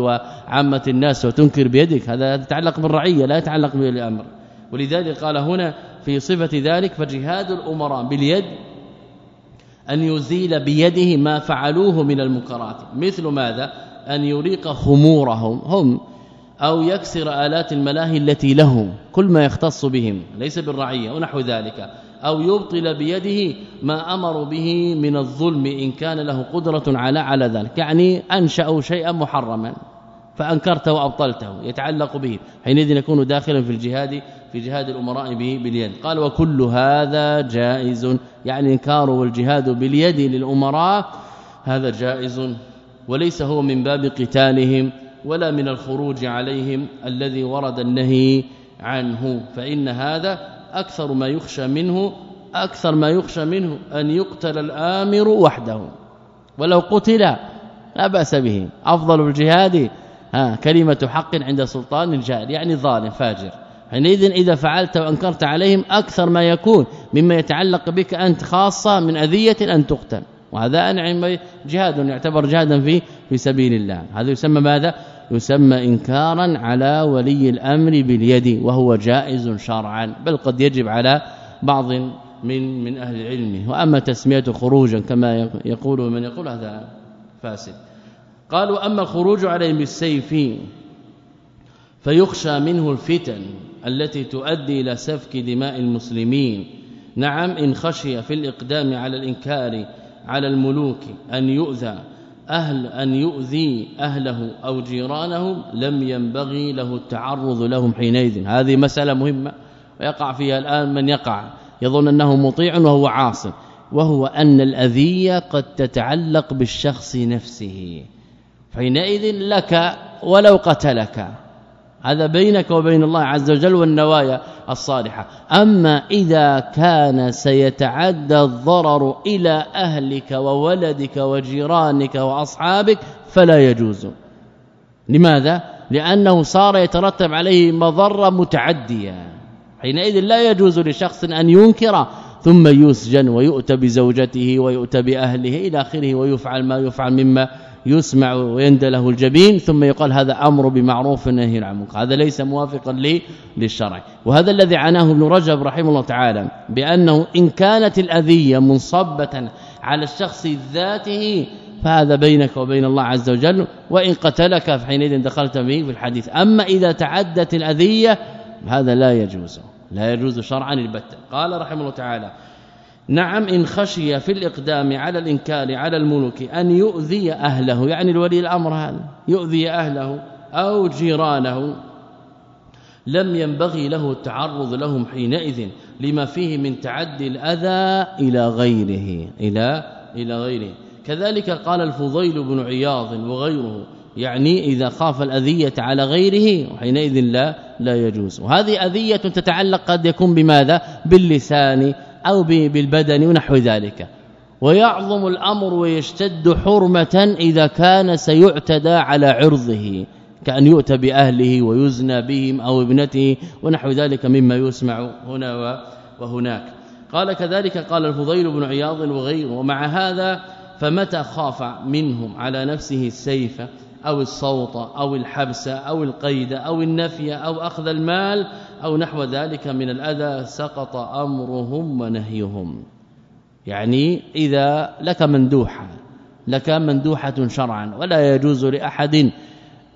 وعامه الناس وتنكر بيدك هذا يتعلق بالرعية لا يتعلق بالأمر. ولذلك قال هنا في صفة ذلك فجهاد الأمراء باليد أن يزيل بيده ما فعلوه من المنكرات مثل ماذا؟ أن يريق خمورهم هم أو يكسر آلات الملاهي التي لهم كل ما يختص بهم ليس بالرعية ونحو ذلك. أو يبطل بيده ما أمروا به من الظلم إن كان له قدرة على على ذلك. يعني أنشأوا شيئا محرما. فأنكرته وأبطلته يتعلق به. حينئذ يكون داخلا في الجهاد في جهاد الأمراء به باليد. قال وكل هذا جائز. يعني انكار والجهاد باليد للأمراء هذا جائز. وليس هو من باب قتالهم ولا من الخروج عليهم الذي ورد النهي عنه. فإن هذا أكثر ما يخشى منه أكثر ما يخشى منه أن يقتل الآمر وحده. ولو قتل لا بأس به. أفضل الجهاد ها كلمة حق عند سلطان جائر يعني ظالم فاجر. حينئذ إذا فعلت وأنكرت عليهم أكثر ما يكون مما يتعلق بك أنت خاصة من أذية أن تقتل. وهذا أنعم جهاد يعتبر جهادا في في سبيل الله. هذا يسمى ماذا؟ يسمى إنكارا على ولي الأمر باليد وهو جائز شرعا بل قد يجب على بعض من من أهل العلم. وأما تسميه خروجا كما يقول من يقول هذا فاسد. قالوا أما الخروج عليهم بالسيف فيخشى منه الفتن التي تؤدي إلى سفك دماء المسلمين. نعم إن خشي في الإقدام على الإنكار على الملوك أن يؤذى أهل أن يؤذي أهله أو جيرانه لم ينبغي له التعرض لهم حينئذ. هذه مسألة مهمة ويقع فيها الآن من يقع. يظن أنه مطيع وهو عاصم وهو أن الأذية قد تتعلق بالشخص نفسه. حينئذ لك ولو قتلك. هذا بينك وبين الله عز وجل والنوايا الصالحة. أما إذا كان سيتعدى الضرر إلى أهلك وولدك وجيرانك وأصحابك فلا يجوز. لماذا؟ لأنه صار يترتب عليه مضرة متعدية. حينئذ لا يجوز لشخص أن ينكر ثم يسجن ويؤتى بزوجته ويؤتى بأهله إلى آخره ويفعل ما يفعل مما يسمع ويندى له الجبين ثم يقال هذا أمر بمعروف ونهي عن منكر هذا ليس موافقا للشرع. وهذا الذي عناه ابن رجب رحمه الله تعالى بأنه إن كانت الأذية منصبة على الشخص ذاته فهذا بينك وبين الله عز وجل وإن قتلك فحينئذ دخلت به في الحديث. أما إذا تعدت الأذية هذا لا يجوز لا يجوز شرعا البتة. قال رحمه الله تعالى نعم إن خشي في الإقدام على الإنكار على الملوك أن يؤذي أهله يعني الولي الأمر هذا يؤذي أهله أو جيرانه. لم ينبغي له التعرض لهم حينئذ لما فيه من تعدي الأذى إلى غيره إلى إلى غيره. كذلك قال الفضيل بن عياض وغيره يعني إذا خاف الأذية على غيره وحينئذ لا لا يجوز. وهذه أذية تتعلق قد يكون بماذا؟ باللسان. أو بالبدن ونحو ذلك. ويعظم الأمر ويشتد حرمة إذا كان سيعتدى على عرضه كأن يؤتى بأهله ويزنى بهم أو ابنته ونحو ذلك مما يسمع هنا وهناك. قال كذلك قال الفضيل بن عياض وغيره ومع هذا فمتى خاف منهم على نفسه السيف أو الصوت أو الحبس أو القيد أو النفي أو أخذ المال أو نحو ذلك من الأذى سقط أمرهم ونهيهم. يعني إذا لك مندوحة لك مندوحة شرعا ولا يجوز لأحد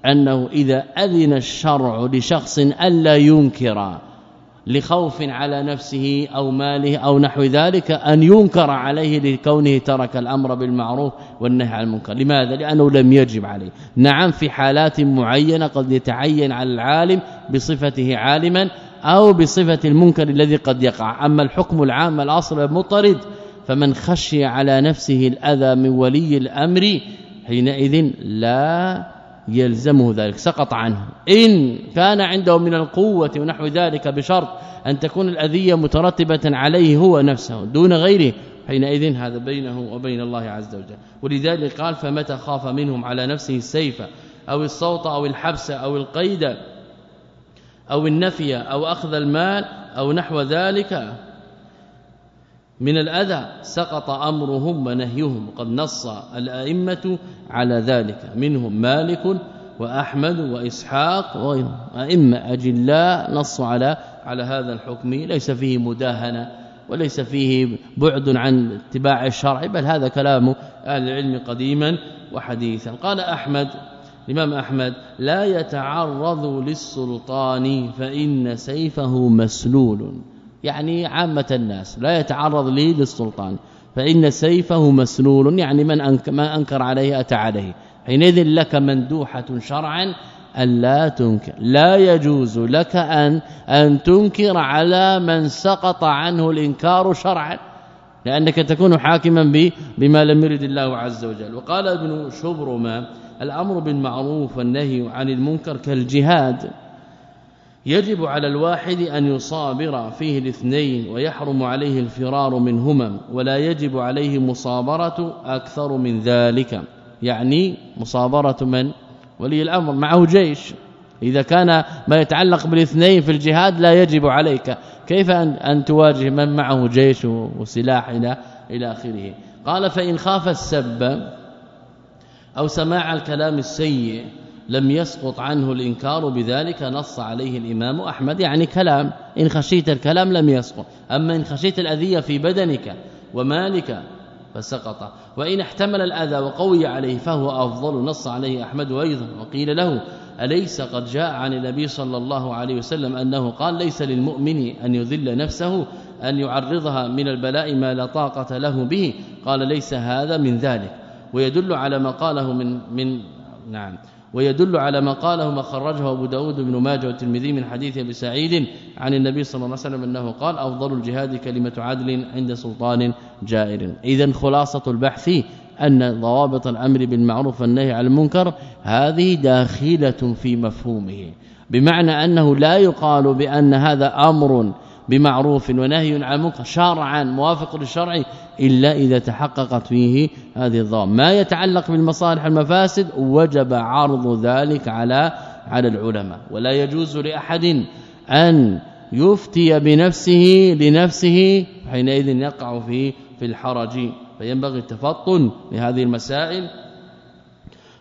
أنه إذا أذن الشرع لشخص ألا ينكر لخوف على نفسه أو ماله أو نحو ذلك أن ينكر عليه لكونه ترك الأمر بالمعروف والنهي عن المنكر. لماذا؟ لأنه لم يجب عليه. نعم في حالات معينة قد يتعين على العالم بصفته عالما أو بصفة المنكر الذي قد يقع. أما الحكم العام الأصل المطرد فمن خشي على نفسه الأذى من ولي الأمر حينئذ لا يلزمه ذلك سقط عنه. إن كان عنده من القوة ونحو ذلك بشرط أن تكون الأذية مترتبة عليه هو نفسه دون غيره حينئذ هذا بينه وبين الله عز وجل. ولذلك قال فمتى خاف منهم على نفسه السيف أو الصوت أو الحبس أو القيد أو النفي أو أخذ المال أو نحو ذلك من الأذى سقط أمرهم ونهيهم وقد نص الأئمة على ذلك. منهم مالك وأحمد وإسحاق وغيرهم. أئمة أجلاء نصوا على على هذا الحكم. ليس فيه مداهنة وليس فيه بعد عن اتباع الشرع بل هذا كلام أهل العلم قديما وحديثا. قال أحمد الإمام أحمد لا يتعرض للسلطان فإن سيفه مسلول. يعني عامة الناس لا يتعرض لي للسلطان. فإن سيفه مسلول يعني من أنكر, ما أنكر عليه أتى عليه. حينئذ لك مندوحة شرعا الا تنكر. لا يجوز لك أن أن تنكر على من سقط عنه الإنكار شرعا لأنك تكون حاكما بما لم يرد الله عز وجل. وقال ابن شبرما الأمر بالمعروف والنهي عن المنكر كالجهاد. يجب على الواحد أن يصابر فيه الاثنين ويحرم عليه الفرار منهما ولا يجب عليه مصابرة أكثر من ذلك. يعني مصابرة من؟ ولي الأمر. معه جيش. إذا كان ما يتعلق بالاثنين في الجهاد لا يجب عليك. كيف أن, أن تواجه من معه جيش وسلاح إلى إلى آخره؟ قال فإن خاف السب أو سماع الكلام السيء لم يسقط عنه الإنكار بذلك نص عليه الإمام أحمد. يعني كلام إن خشيت الكلام لم يسقط. أما إن خشيت الأذية في بدنك ومالك فسقط. وإن احتمل الأذى وقوي عليه فهو أفضل نص عليه أحمد أيضا وقيل له أليس قد جاء عن النبي صلى الله عليه وسلم أنه قال ليس للمؤمن أن يذل نفسه أن يعرضها من البلاء ما لا طاقة له به. قال ليس هذا من ذلك. ويدل على ما قاله من من نعم. ويدل على ما قاله ما خرجه أبو داود بن ماجه والترمذي من حديث أبي سعيد عن النبي صلى الله عليه وسلم أنه قال أفضل الجهاد كلمة عدل عند سلطان جائر. اذا خلاصة البحث أن ضوابط الأمر بالمعروف والنهي عن المنكر هذه داخلة في مفهومه بمعنى أنه لا يقال بأن هذا أمر بمعروف ونهي عن منكر شرعا موافق للشرع إلا إذا تحققت فيه هذه الضوابط. ما يتعلق بالمصالح المفاسد وجب عرض ذلك على على العلماء. ولا يجوز لأحد أن يفتي بنفسه لنفسه حينئذ يقع في في الحرج. فينبغي التفطن لهذه المسائل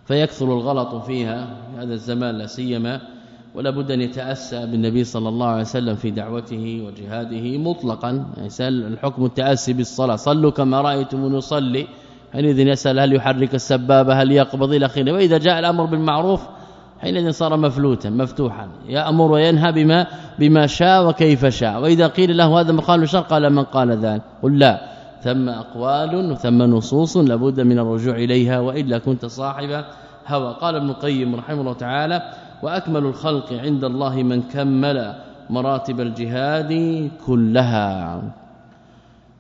فيكثر الغلط فيها. هذا الزمان لا سيما ولا بد أن يتأسى بالنبي صلى الله عليه وسلم في دعوته وجهاده مطلقا. يسال الحكم التأسي بالصلاة. صلوا كما رأيتم نصلي. حينئذ يسأل هل يحرك السبابة هل يقبض إلى آخره. وإذا جاء الأمر بالمعروف حينئذ صار مفلوتا مفتوحا. يأمر وينهى بما بما شاء وكيف شاء. وإذا قيل له هذا مقال الشرع قال من قال ذلك؟ قل لا. ثم أقوال وثم نصوص لابد من الرجوع إليها وإلا كنت صاحب هوى. قال ابن القيم رحمه الله تعالى وأكمل الخلق عند الله من كمل مراتب الجهاد كلها.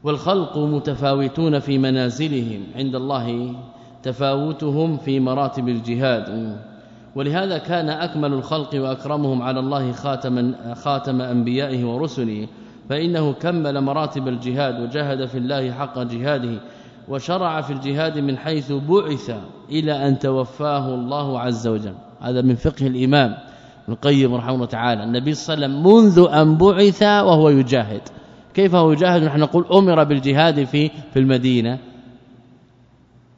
والخلق متفاوتون في منازلهم. عند الله تفاوتهم في مراتب الجهاد. ولهذا كان أكمل الخلق وأكرمهم على الله خاتم خاتم أنبيائه ورسله. فإنه كمل مراتب الجهاد وجاهد في الله حق جهاده وشرع في الجهاد من حيث بعث إلى أن توفاه الله عز وجل. هذا من فقه الإمام القيم رحمه الله تعالى. النبي صلى الله عليه وسلم منذ أن بعث وهو يجاهد. كيف هو يجاهد؟ نحن نقول أمر بالجهاد في في المدينة.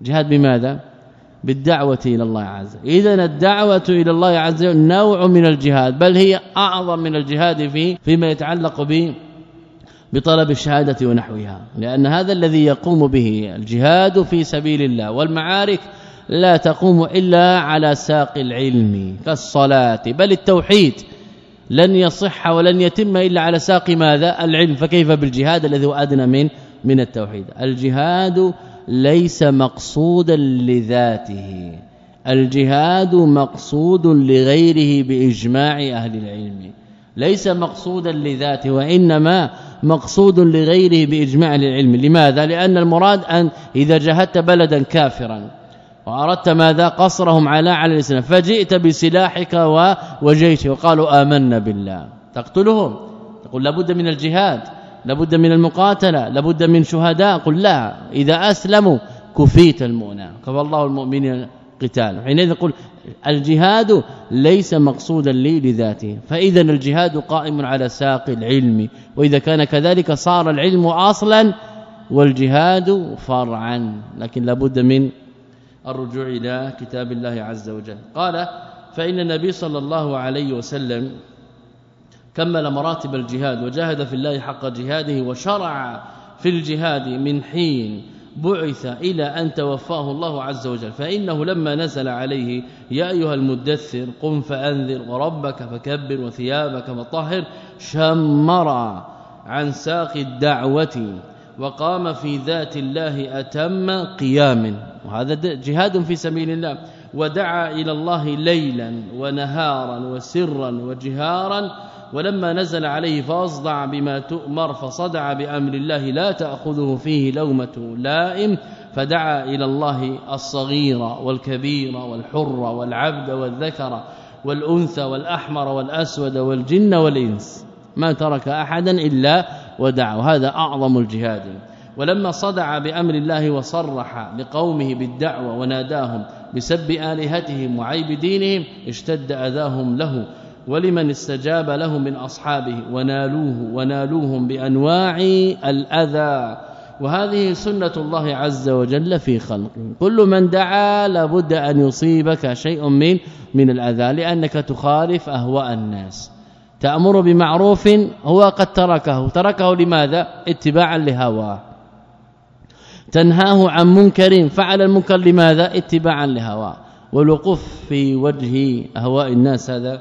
جهاد بماذا؟ بالدعوة إلى الله عز وجل. اذا الدعوة إلى الله عز وجل نوع من الجهاد بل هي أعظم من الجهاد في فيما يتعلق به بطلب الشهادة ونحوها. لأن هذا الذي يقوم به الجهاد في سبيل الله والمعارك لا تقوم إلا على ساق العلم كالصلاة بل التوحيد لن يصح ولن يتم إلا على ساق ماذا؟ العلم. فكيف بالجهاد الذي هو أدنى من من التوحيد؟ الجهاد ليس مقصودا لذاته. الجهاد مقصود لغيره بإجماع أهل العلم. ليس مقصودا لذاته وإنما مقصود لغيره بإجماع العلم. لماذا؟ لأن المراد أن إذا جهدت بلدا كافرا. وأردت ماذا؟ قصرهم على على الاسلام فجئت بسلاحك وجيشك وقالوا آمنا بالله. تقتلهم؟ تقول لابد من الجهاد. لابد من المقاتلة. لابد من شهداء. قل لا. إذا أسلموا كفيت المؤنى كفى الله المؤمنين قتال حينئذ نقول الجهاد ليس مقصودا لي لذاته. فاذا الجهاد قائم على ساق العلم. وإذا كان كذلك صار العلم أصلا والجهاد فرعا. لكن لابد من الرجوع إلى كتاب الله عز وجل. قال فإن النبي صلى الله عليه وسلم كمل مراتب الجهاد وجاهد في الله حق جهاده وشرع في الجهاد من حين بعث إلى أن توفاه الله عز وجل. فإنه لما نزل عليه يا أيها المدثر قم فأنذر وربك فكبر وثيابك فطهر شمر عن ساق الدعوة وقام في ذات الله أتم قيام. وهذا جهاد في سبيل الله. ودعا إلى الله ليلا ونهارا وسرا وجهارا. ولما نزل عليه فأصدع بما تؤمر فصدع بأمر الله لا تأخذه فيه لومة لائم. فدعا إلى الله الصغير والكبير والحر والعبد والذكر والأنثى والأحمر والأسود والجن والإنس. ما ترك احدا إلا ودعوا. هذا أعظم الجهاد. ولما صدع بأمر الله وصرح لقومه بالدعوة وناداهم بسب آلهتهم وعيب دينهم اشتد أذاهم له. ولمن استجاب له من أصحابه؟ ونالوه ونالوهم بأنواع الأذى. وهذه سنة الله عز وجل في خلقه كل من دعا لابد أن يصيبك شيء من من الأذى لأنك تخالف أهواء الناس. تأمر بمعروف هو قد تركه. تركه لماذا؟ اتباعا لهواه. تنهاه عن منكر فعل المنكر لماذا؟ اتباعا لهواه. والوقوف في وجه اهواء الناس هذا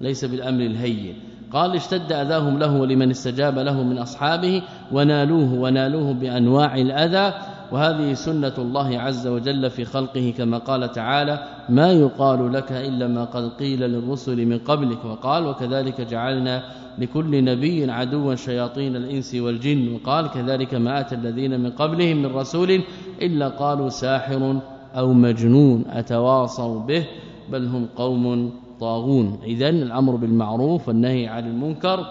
ليس بالأمر الهين. قال اشتد أذاهم له ولمن استجاب له من أصحابه ونالوه ونالوه بأنواع الأذى. وهذه سنة الله عز وجل في خلقه كما قال تعالى ما يقال لك إلا ما قد قيل للرسل من قبلك. وقال وكذلك جعلنا لكل نبي عدوا شياطين الإنس والجن. وقال كذلك ما آتى الذين من قبلهم من رسول إلا قالوا ساحر أو مجنون أتواصوا به؟ بل هم قوم طاغون. اذا الأمر بالمعروف والنهي عن المنكر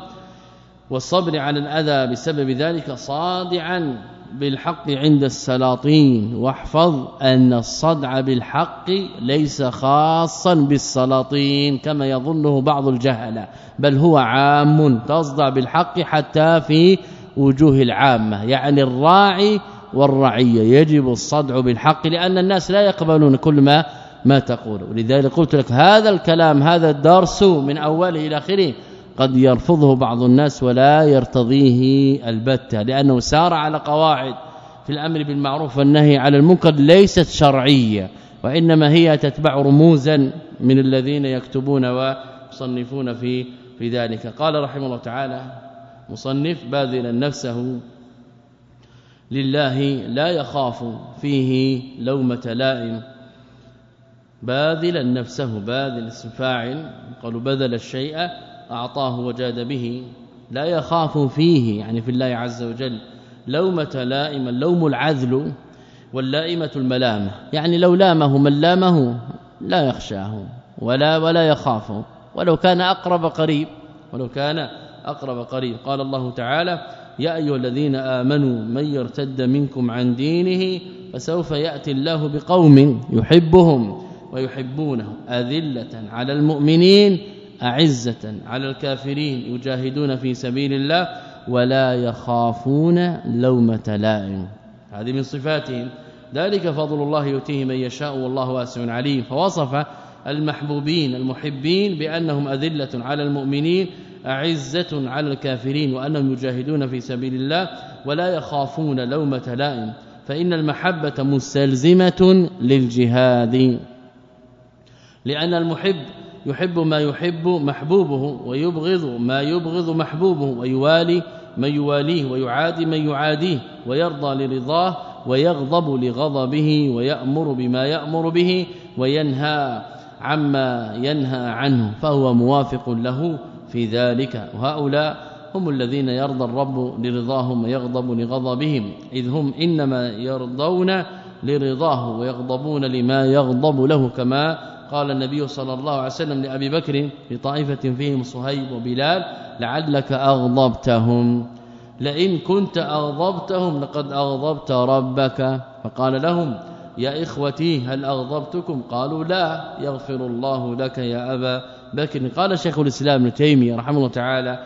والصبر على الأذى بسبب ذلك صادعا بالحق عند السلاطين واحفظ أن الصدع بالحق ليس خاصا بالسلاطين كما يظنه بعض الجهلة بل هو عام تصدع بالحق حتى في وجوه العامة يعني الراعي والرعية. يجب الصدع بالحق لأن الناس لا يقبلون كل ما ما تقول. ولذلك قلت لك هذا الكلام هذا الدرس من أوله إلى آخره قد يرفضه بعض الناس ولا يرتضيه البتة لأنه سار على قواعد في الأمر بالمعروف والنهي على المنكر ليست شرعية وإنما هي تتبع رموزا من الذين يكتبون ويصنفون في في ذلك. قال رحمه الله تعالى مصنف باذلا نفسه لله لا يخاف فيه لومة لائم. باذلا نفسه باذل اسم فاعل قالوا بذل الشيء أعطاه وجاد به لا يخاف فيه يعني في الله عز وجل لومة لائما لوم العذل واللائمة الملامة. يعني لو لامه من لامه لا يخشاه ولا ولا يخافه. ولو كان أقرب قريب ولو كان أقرب قريب. قال الله تعالى يا أيها الذين آمنوا من يرتد منكم عن دينه فسوف يأتي الله بقوم يحبهم ويحبونه أذلة على المؤمنين. أعزة على الكافرين يجاهدون في سبيل الله ولا يخافون لومة لائم. هذه من صفاتهم. ذلك فضل الله يؤتيه من يشاء والله واسع عليم. فوصف المحبوبين المحبين بأنهم أذلة على المؤمنين أعزة على الكافرين وأنهم يجاهدون في سبيل الله ولا يخافون لومة لائم. فإن المحبة مستلزمة للجهاد. لأن المحب يحب ما يحب محبوبه ويبغض ما يبغض محبوبه ويوالي من يواليه ويعادي من يعاديه ويرضى لرضاه ويغضب لغضبه ويأمر بما يأمر به وينهى عما ينهى عنه فهو موافق له في ذلك وهؤلاء هم الذين يرضى الرب لرضاهم ويغضب لغضبهم إذ هم إنما يرضون لرضاه ويغضبون لما يغضب له كما قال النبي صلى الله عليه وسلم لأبي بكر لطائفة فيهم صهيب وبلال لعلك أغضبتهم. لئن كنت أغضبتهم لقد أغضبت ربك. فقال لهم يا إخوتي هل أغضبتكم؟ قالوا لا يغفر الله لك يا أبا بكر. قال شيخ الإسلام ابن تيمية رحمه الله تعالى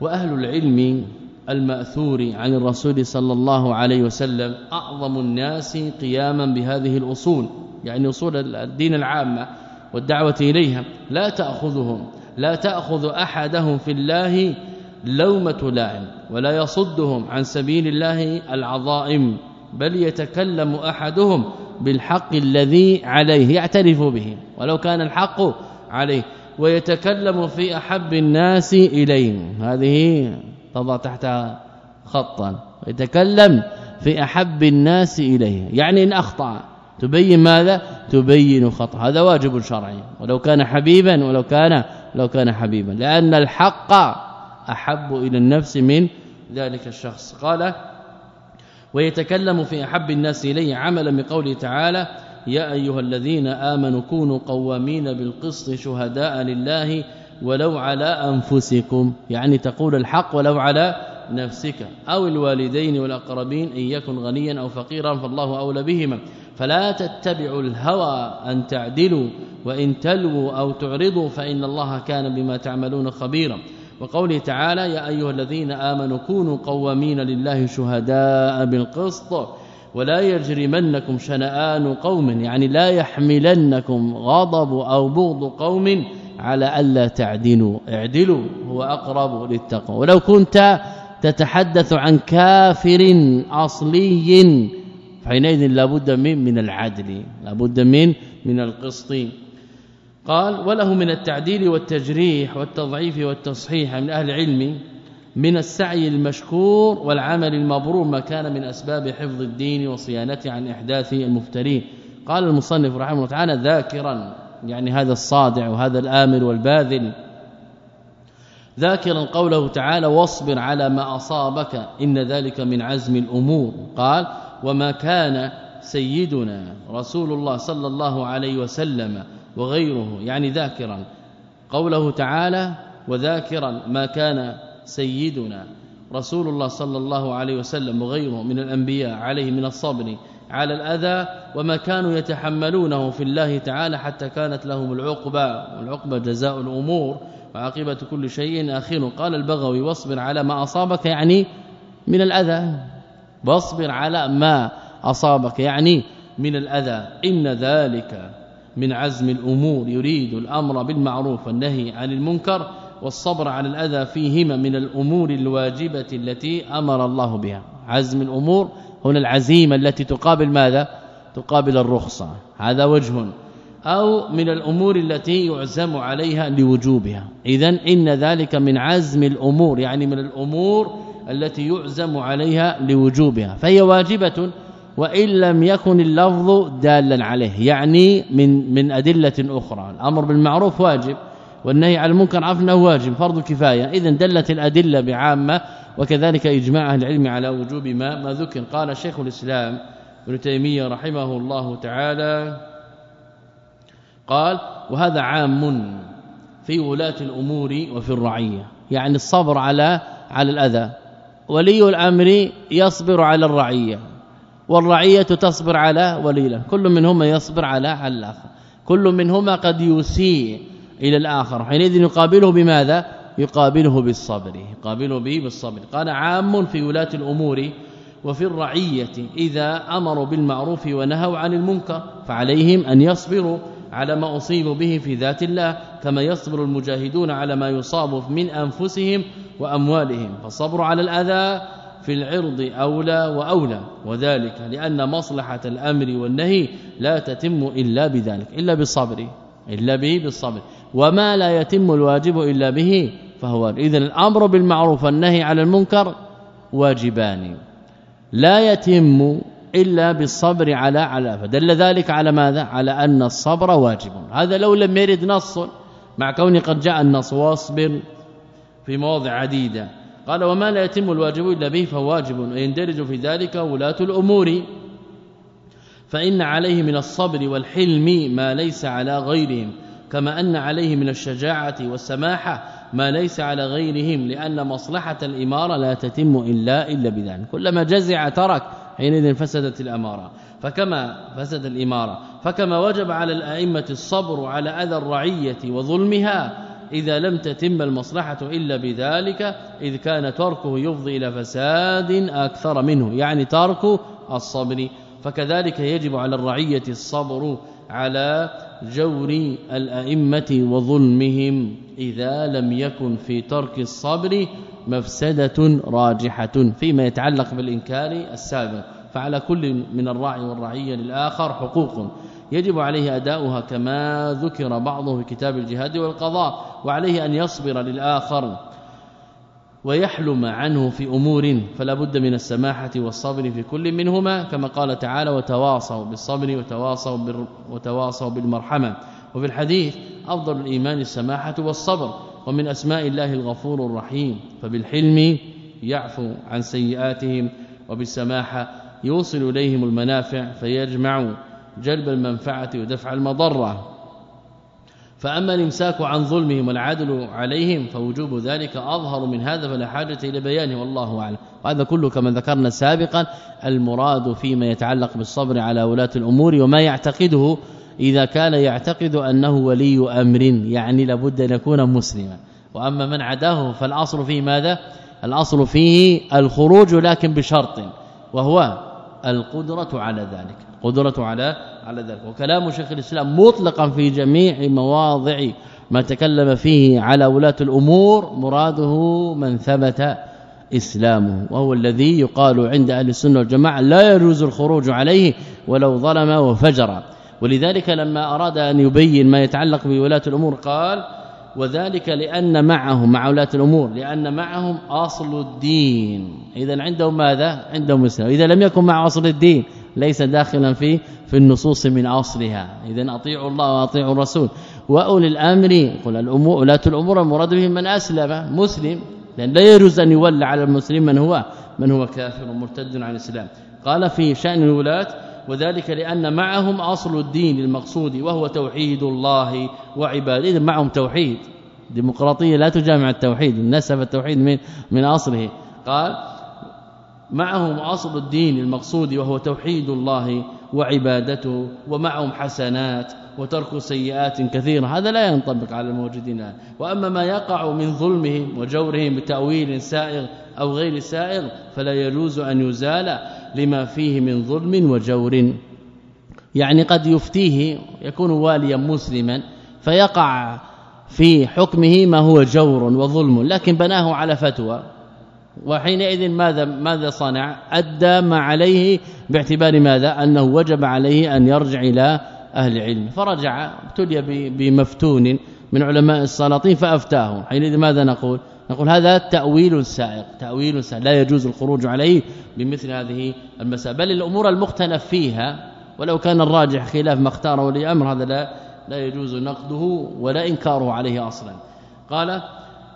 وأهل العلم المأثور عن الرسول صلى الله عليه وسلم أعظم الناس قياما بهذه الأصول. يعني أصول الدين العامة والدعوة إليها لا تأخذهم لا تأخذ أحدهم في الله لومة لاعم ولا يصدهم عن سبيل الله العظائم بل يتكلم أحدهم بالحق الذي عليه يعترف به ولو كان الحق عليه ويتكلم في أحب الناس إليه. هذه تضع تحتها خطا. يتكلم في أحب الناس إليه يعني إن أخطأ. تبين ماذا؟ تبين خطأ. هذا واجب شرعي. ولو كان حبيبا ولو كان لو كان حبيبا. لأن الحق أحب إلى النفس من ذلك الشخص. قال ويتكلم في أحب الناس إليه عملا بقوله تعالى يا أيها الذين آمنوا كونوا قوامين بالقسط شهداء لله ولو على أنفسكم. يعني تقول الحق ولو على نفسك. أو الوالدين والأقربين إن يكن غنيا أو فقيرا فالله أولى بهما. فلا تتبعوا الهوى أن تعدلوا وإن تلووا أو تعرضوا فإن الله كان بما تعملون خبيرا. وقوله تعالى يا أيها الذين آمنوا كونوا قوامين لله شهداء بالقسط ولا يجرمنكم شنآن قوم يعني لا يحملنكم غضب أو بغض قوم على ألا تعدلوا. اعدلوا هو أقرب للتقوى. ولو كنت تتحدث عن كافر أصلي فحينئذ لابد من من العدل لابد من من القسط. قال وله من التعديل والتجريح والتضعيف والتصحيح من أهل العلم من السعي المشكور والعمل المبرور ما كان من أسباب حفظ الدين وصيانته عن إحداث المفترين. قال المصنف رحمه الله تعالى ذاكرا يعني هذا الصادع وهذا الآمر والباذل. ذاكرا قوله تعالى واصبر على ما أصابك إن ذلك من عزم الأمور. قال وما كان سيدنا رسول الله صلى الله عليه وسلم وغيره يعني ذاكرا. قوله تعالى وذاكرا ما كان سيدنا رسول الله صلى الله عليه وسلم وغيره من الأنبياء عليه من الصبر على الأذى وما كانوا يتحملونه في الله تعالى حتى كانت لهم العقبة والعقبة جزاء الأمور وعاقبة كل شيء آخر. قال البغوي واصبر على ما أصابك يعني من الأذى. واصبر على ما أصابك. يعني من الأذى. إن ذلك من عزم الأمور. يريد الأمر بالمعروف والنهي عن المنكر والصبر على الأذى فيهما من الأمور الواجبة التي أمر الله بها. عزم الأمور هنا العزيمة التي تقابل ماذا؟ تقابل الرخصة. هذا وجه. أو من الأمور التي يعزم عليها لوجوبها. اذا إن ذلك من عزم الأمور. يعني من الأمور التي يعزم عليها لوجوبها فهي واجبة وإن لم يكن اللفظ دالا عليه يعني من من أدلة أخرى. الأمر بالمعروف واجب والنهي عن المنكر عفوا واجب فرض كفاية. اذا دلت الأدلة بعامة وكذلك إجماع العلم على وجوب ما ما ذكر. قال شيخ الإسلام ابن تيمية رحمه الله تعالى قال وهذا عام في ولاة الأمور وفي الرعية يعني الصبر على على الأذى. ولي الأمر يصبر على الرعية والرعية تصبر على ولي كل منهما يصبر على الآخر. كل منهما قد يسيء إلى الآخر. حينئذ يقابله بماذا؟ يقابله بالصبر. يقابله به بالصبر. قال عام في ولاة الأمور وفي الرعية إذا أمروا بالمعروف ونهوا عن المنكر فعليهم أن يصبروا على ما أصيبوا به في ذات الله كما يصبر المجاهدون على ما يصاب من أنفسهم وأموالهم. فالصبر على الأذى في العرض أولى وأولى. وذلك لأن مصلحة الأمر والنهي لا تتم إلا بذلك إلا بالصبر إلا به بالصبر. وما لا يتم الواجب إلا به فهو اذا الأمر بالمعروف والنهي عن المنكر واجبان. لا يتم إلا بالصبر على على فدل ذلك على ماذا؟ على أن الصبر واجب. هذا لو لم يرد نص مع كون قد جاء النص واصبر في مواضع عديدة. قال وما لا يتم الواجب إلا به فهو واجب. ويندرج في ذلك ولاة الأمور. فإن عليه من الصبر والحلم ما ليس على غيرهم كما أن عليه من الشجاعة والسماحة ما ليس على غيرهم لأن مصلحة الإمارة لا تتم إلا إلا بذلك. كلما جزع ترك حينئذ فسدت الأمارة. فكما فسد الإمارة. فكما وجب على الأئمة الصبر على أذى الرعية وظلمها إذا لم تتم المصلحة إلا بذلك إذ كان تركه يفضي إلى فساد أكثر منه يعني ترك الصبر. فكذلك يجب على الرعية الصبر على جور الأئمة وظلمهم إذا لم يكن في ترك الصبر مفسدة راجحة فيما يتعلق بالإنكار السابق. فعلى كل من الراعي والرعية للآخر حقوق. يجب عليه أداؤها كما ذكر بعضه في كتاب الجهاد والقضاء وعليه أن يصبر للآخر ويحلم عنه في أمور. فلا بد من السماحة والصبر في كل منهما كما قال تعالى وتواصوا بالصبر وتواصوا وتواصوا بالمرحمة وفي الحديث أفضل الإيمان السماحة والصبر ومن أسماء الله الغفور الرحيم فبالحلم يعفو عن سيئاتهم وبالسماحه يوصل إليهم المنافع فيجمع جلب المنفعة ودفع المضرة. فأما الإمساك عن ظلمهم والعدل عليهم فوجوب ذلك أظهر من هذا فلا حاجة إلى بيانه والله أعلم. وهذا كله كما ذكرنا سابقا المراد فيما يتعلق بالصبر على ولاة الأمور وما يعتقده إذا كان يعتقد أنه ولي أمر يعني لابد أن يكون مسلما. وأما من عداه فالأصل فيه ماذا؟ الأصل فيه الخروج لكن بشرط وهو القدرة على ذلك قدرة على على ذلك. وكلام شيخ الإسلام مطلقا في جميع مواضع ما تكلم فيه على ولاة الأمور مراده من ثبت إسلامه وهو الذي يقال عند أهل السنة والجماعة لا يجوز الخروج عليه ولو ظلم وفجر. ولذلك لما أراد أن يبين ما يتعلق بولاة الأمور قال وذلك لأن معهم مع ولاة الأمور لأن معهم أصل الدين. اذا عندهم ماذا؟ عندهم اسلام إذا لم يكن مع أصل الدين ليس داخلا في في النصوص من أصلها. اذا أطيعوا الله وأطيعوا الرسول. وأولي الأمر قل الأمور ولاة الأمور المراد بهم من أسلم مسلم. لأن لا يجوز أن يولى على المسلم من هو من هو كافر ومرتد عن الإسلام. قال في شأن الولاة وذلك لأن معهم أصل الدين المقصود وهو توحيد الله وعبادة. معهم توحيد. ديمقراطية لا تجامع التوحيد. نسب التوحيد من من أصله. قال معهم أصل الدين المقصود وهو توحيد الله وعبادته ومعهم حسنات. وترك سيئات كثيرة. هذا لا ينطبق على الموجودين الآن. وأما ما يقع من ظلمهم وجورهم بتأويل سائغ أو غير سائغ فلا يجوز أن يزال لما فيه من ظلم وجور. يعني قد يفتيه يكون واليا مسلما فيقع في حكمه ما هو جور وظلم. لكن بناه على فتوى. وحينئذ ماذا ماذا صنع؟ أدى ما عليه باعتبار ماذا؟ أنه وجب عليه أن يرجع إلى أهل العلم. فرجع ابتلي بمفتون من علماء السلاطين فأفتاه. حينئذ ماذا نقول؟ نقول هذا تأويل سائق تأويل سائق. لا يجوز الخروج عليه بمثل هذه المسائل. بل الأمور المختلف فيها. ولو كان الراجح خلاف ما اختاره ولي أمر هذا لا لا يجوز نقده ولا إنكاره عليه أصلا. قال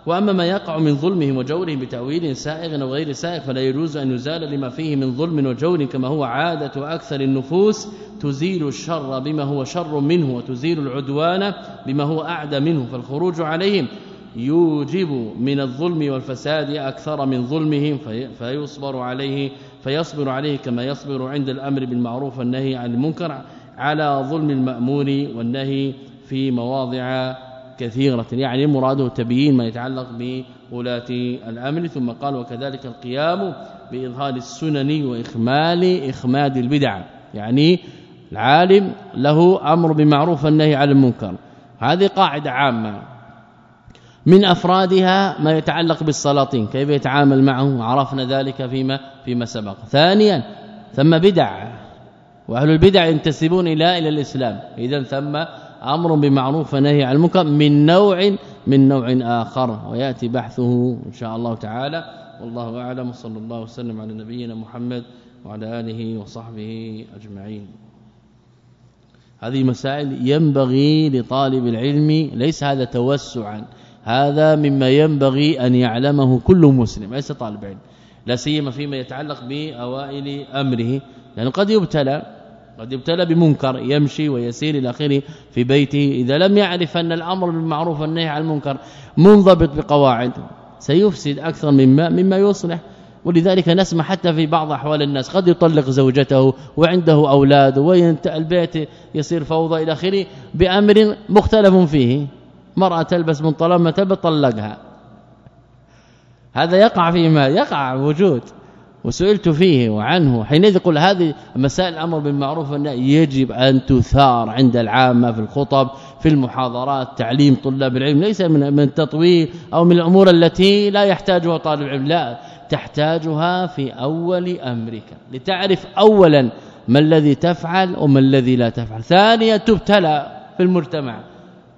وأما ما يقع من ظلمهم وجورهم بتأويل سائغ أو غير سائغ فلا يجوز أن يزال لما فيه من ظلم وجور كما هو عادة أكثر النفوس تزيل الشر بما هو شر منه وتزيل العدوان بما هو أعدى منه فالخروج عليهم يوجب من الظلم والفساد أكثر من ظلمهم فيصبر عليه فيصبر عليه كما يصبر عند الأمر بالمعروف والنهي عن المنكر على ظلم المأمور والنهي في مواضع كثيرة يعني مراده تبيين ما يتعلق بولاة الأمر. ثم قال وكذلك القيام بإظهار السنن وإخمال إخماد البدع. يعني العالم له أمر بمعروف والنهي عن المنكر. هذه قاعدة عامة. من أفرادها ما يتعلق بالسلاطين كيف يتعامل معه عرفنا ذلك فيما فيما سبق. ثانيا ثم بدع. وأهل البدع ينتسبون إلى إلى الإسلام. اذا ثم أمر بمعروف ونهي عن المنكر من نوع من نوع آخر. ويأتي بحثه إن شاء الله تعالى. والله أعلم. صلى الله وسلم على نبينا محمد وعلى آله وصحبه أجمعين. هذه مسائل ينبغي لطالب العلم ليس هذا توسعا. هذا مما ينبغي أن يعلمه كل مسلم ليس طالب علم. لا سيما فيما يتعلق بأوائل أمره. لأنه قد يبتلى قد يبتلى بمنكر يمشي ويسير إلى آخره في بيته. إذا لم يعرف أن الأمر بالمعروف والنهي عن المنكر منضبط بقواعد سيفسد أكثر مما مما يصلح. ولذلك نسمع حتى في بعض أحوال الناس قد يطلق زوجته وعنده أولاد البيت يصير فوضى إلى آخره بأمر مختلف فيه. مرأة تلبس من طالما ما طلقها هذا يقع في ما يقع وجود. وسئلت فيه وعنه حينئذ يقول هذه مسائل الأمر بالمعروف والنهي يجب أن تثار عند العامة في الخطب في المحاضرات تعليم طلاب العلم ليس من من التطويل أو من الأمور التي لا يحتاجها طالب العلم لا تحتاجها في أول أمرك لتعرف اولا ما الذي تفعل وما الذي لا تفعل ثانيا تبتلى في المجتمع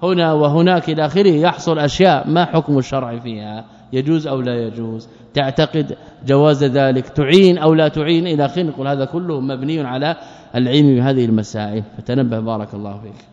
هنا وهناك إلى آخره يحصل أشياء ما حكم الشرع فيها؟ يجوز أو لا يجوز؟ تعتقد جواز ذلك تعين أو لا تعين اخره نقول هذا كله مبني على العلم بهذه المسائل. فتنبه بارك الله فيك.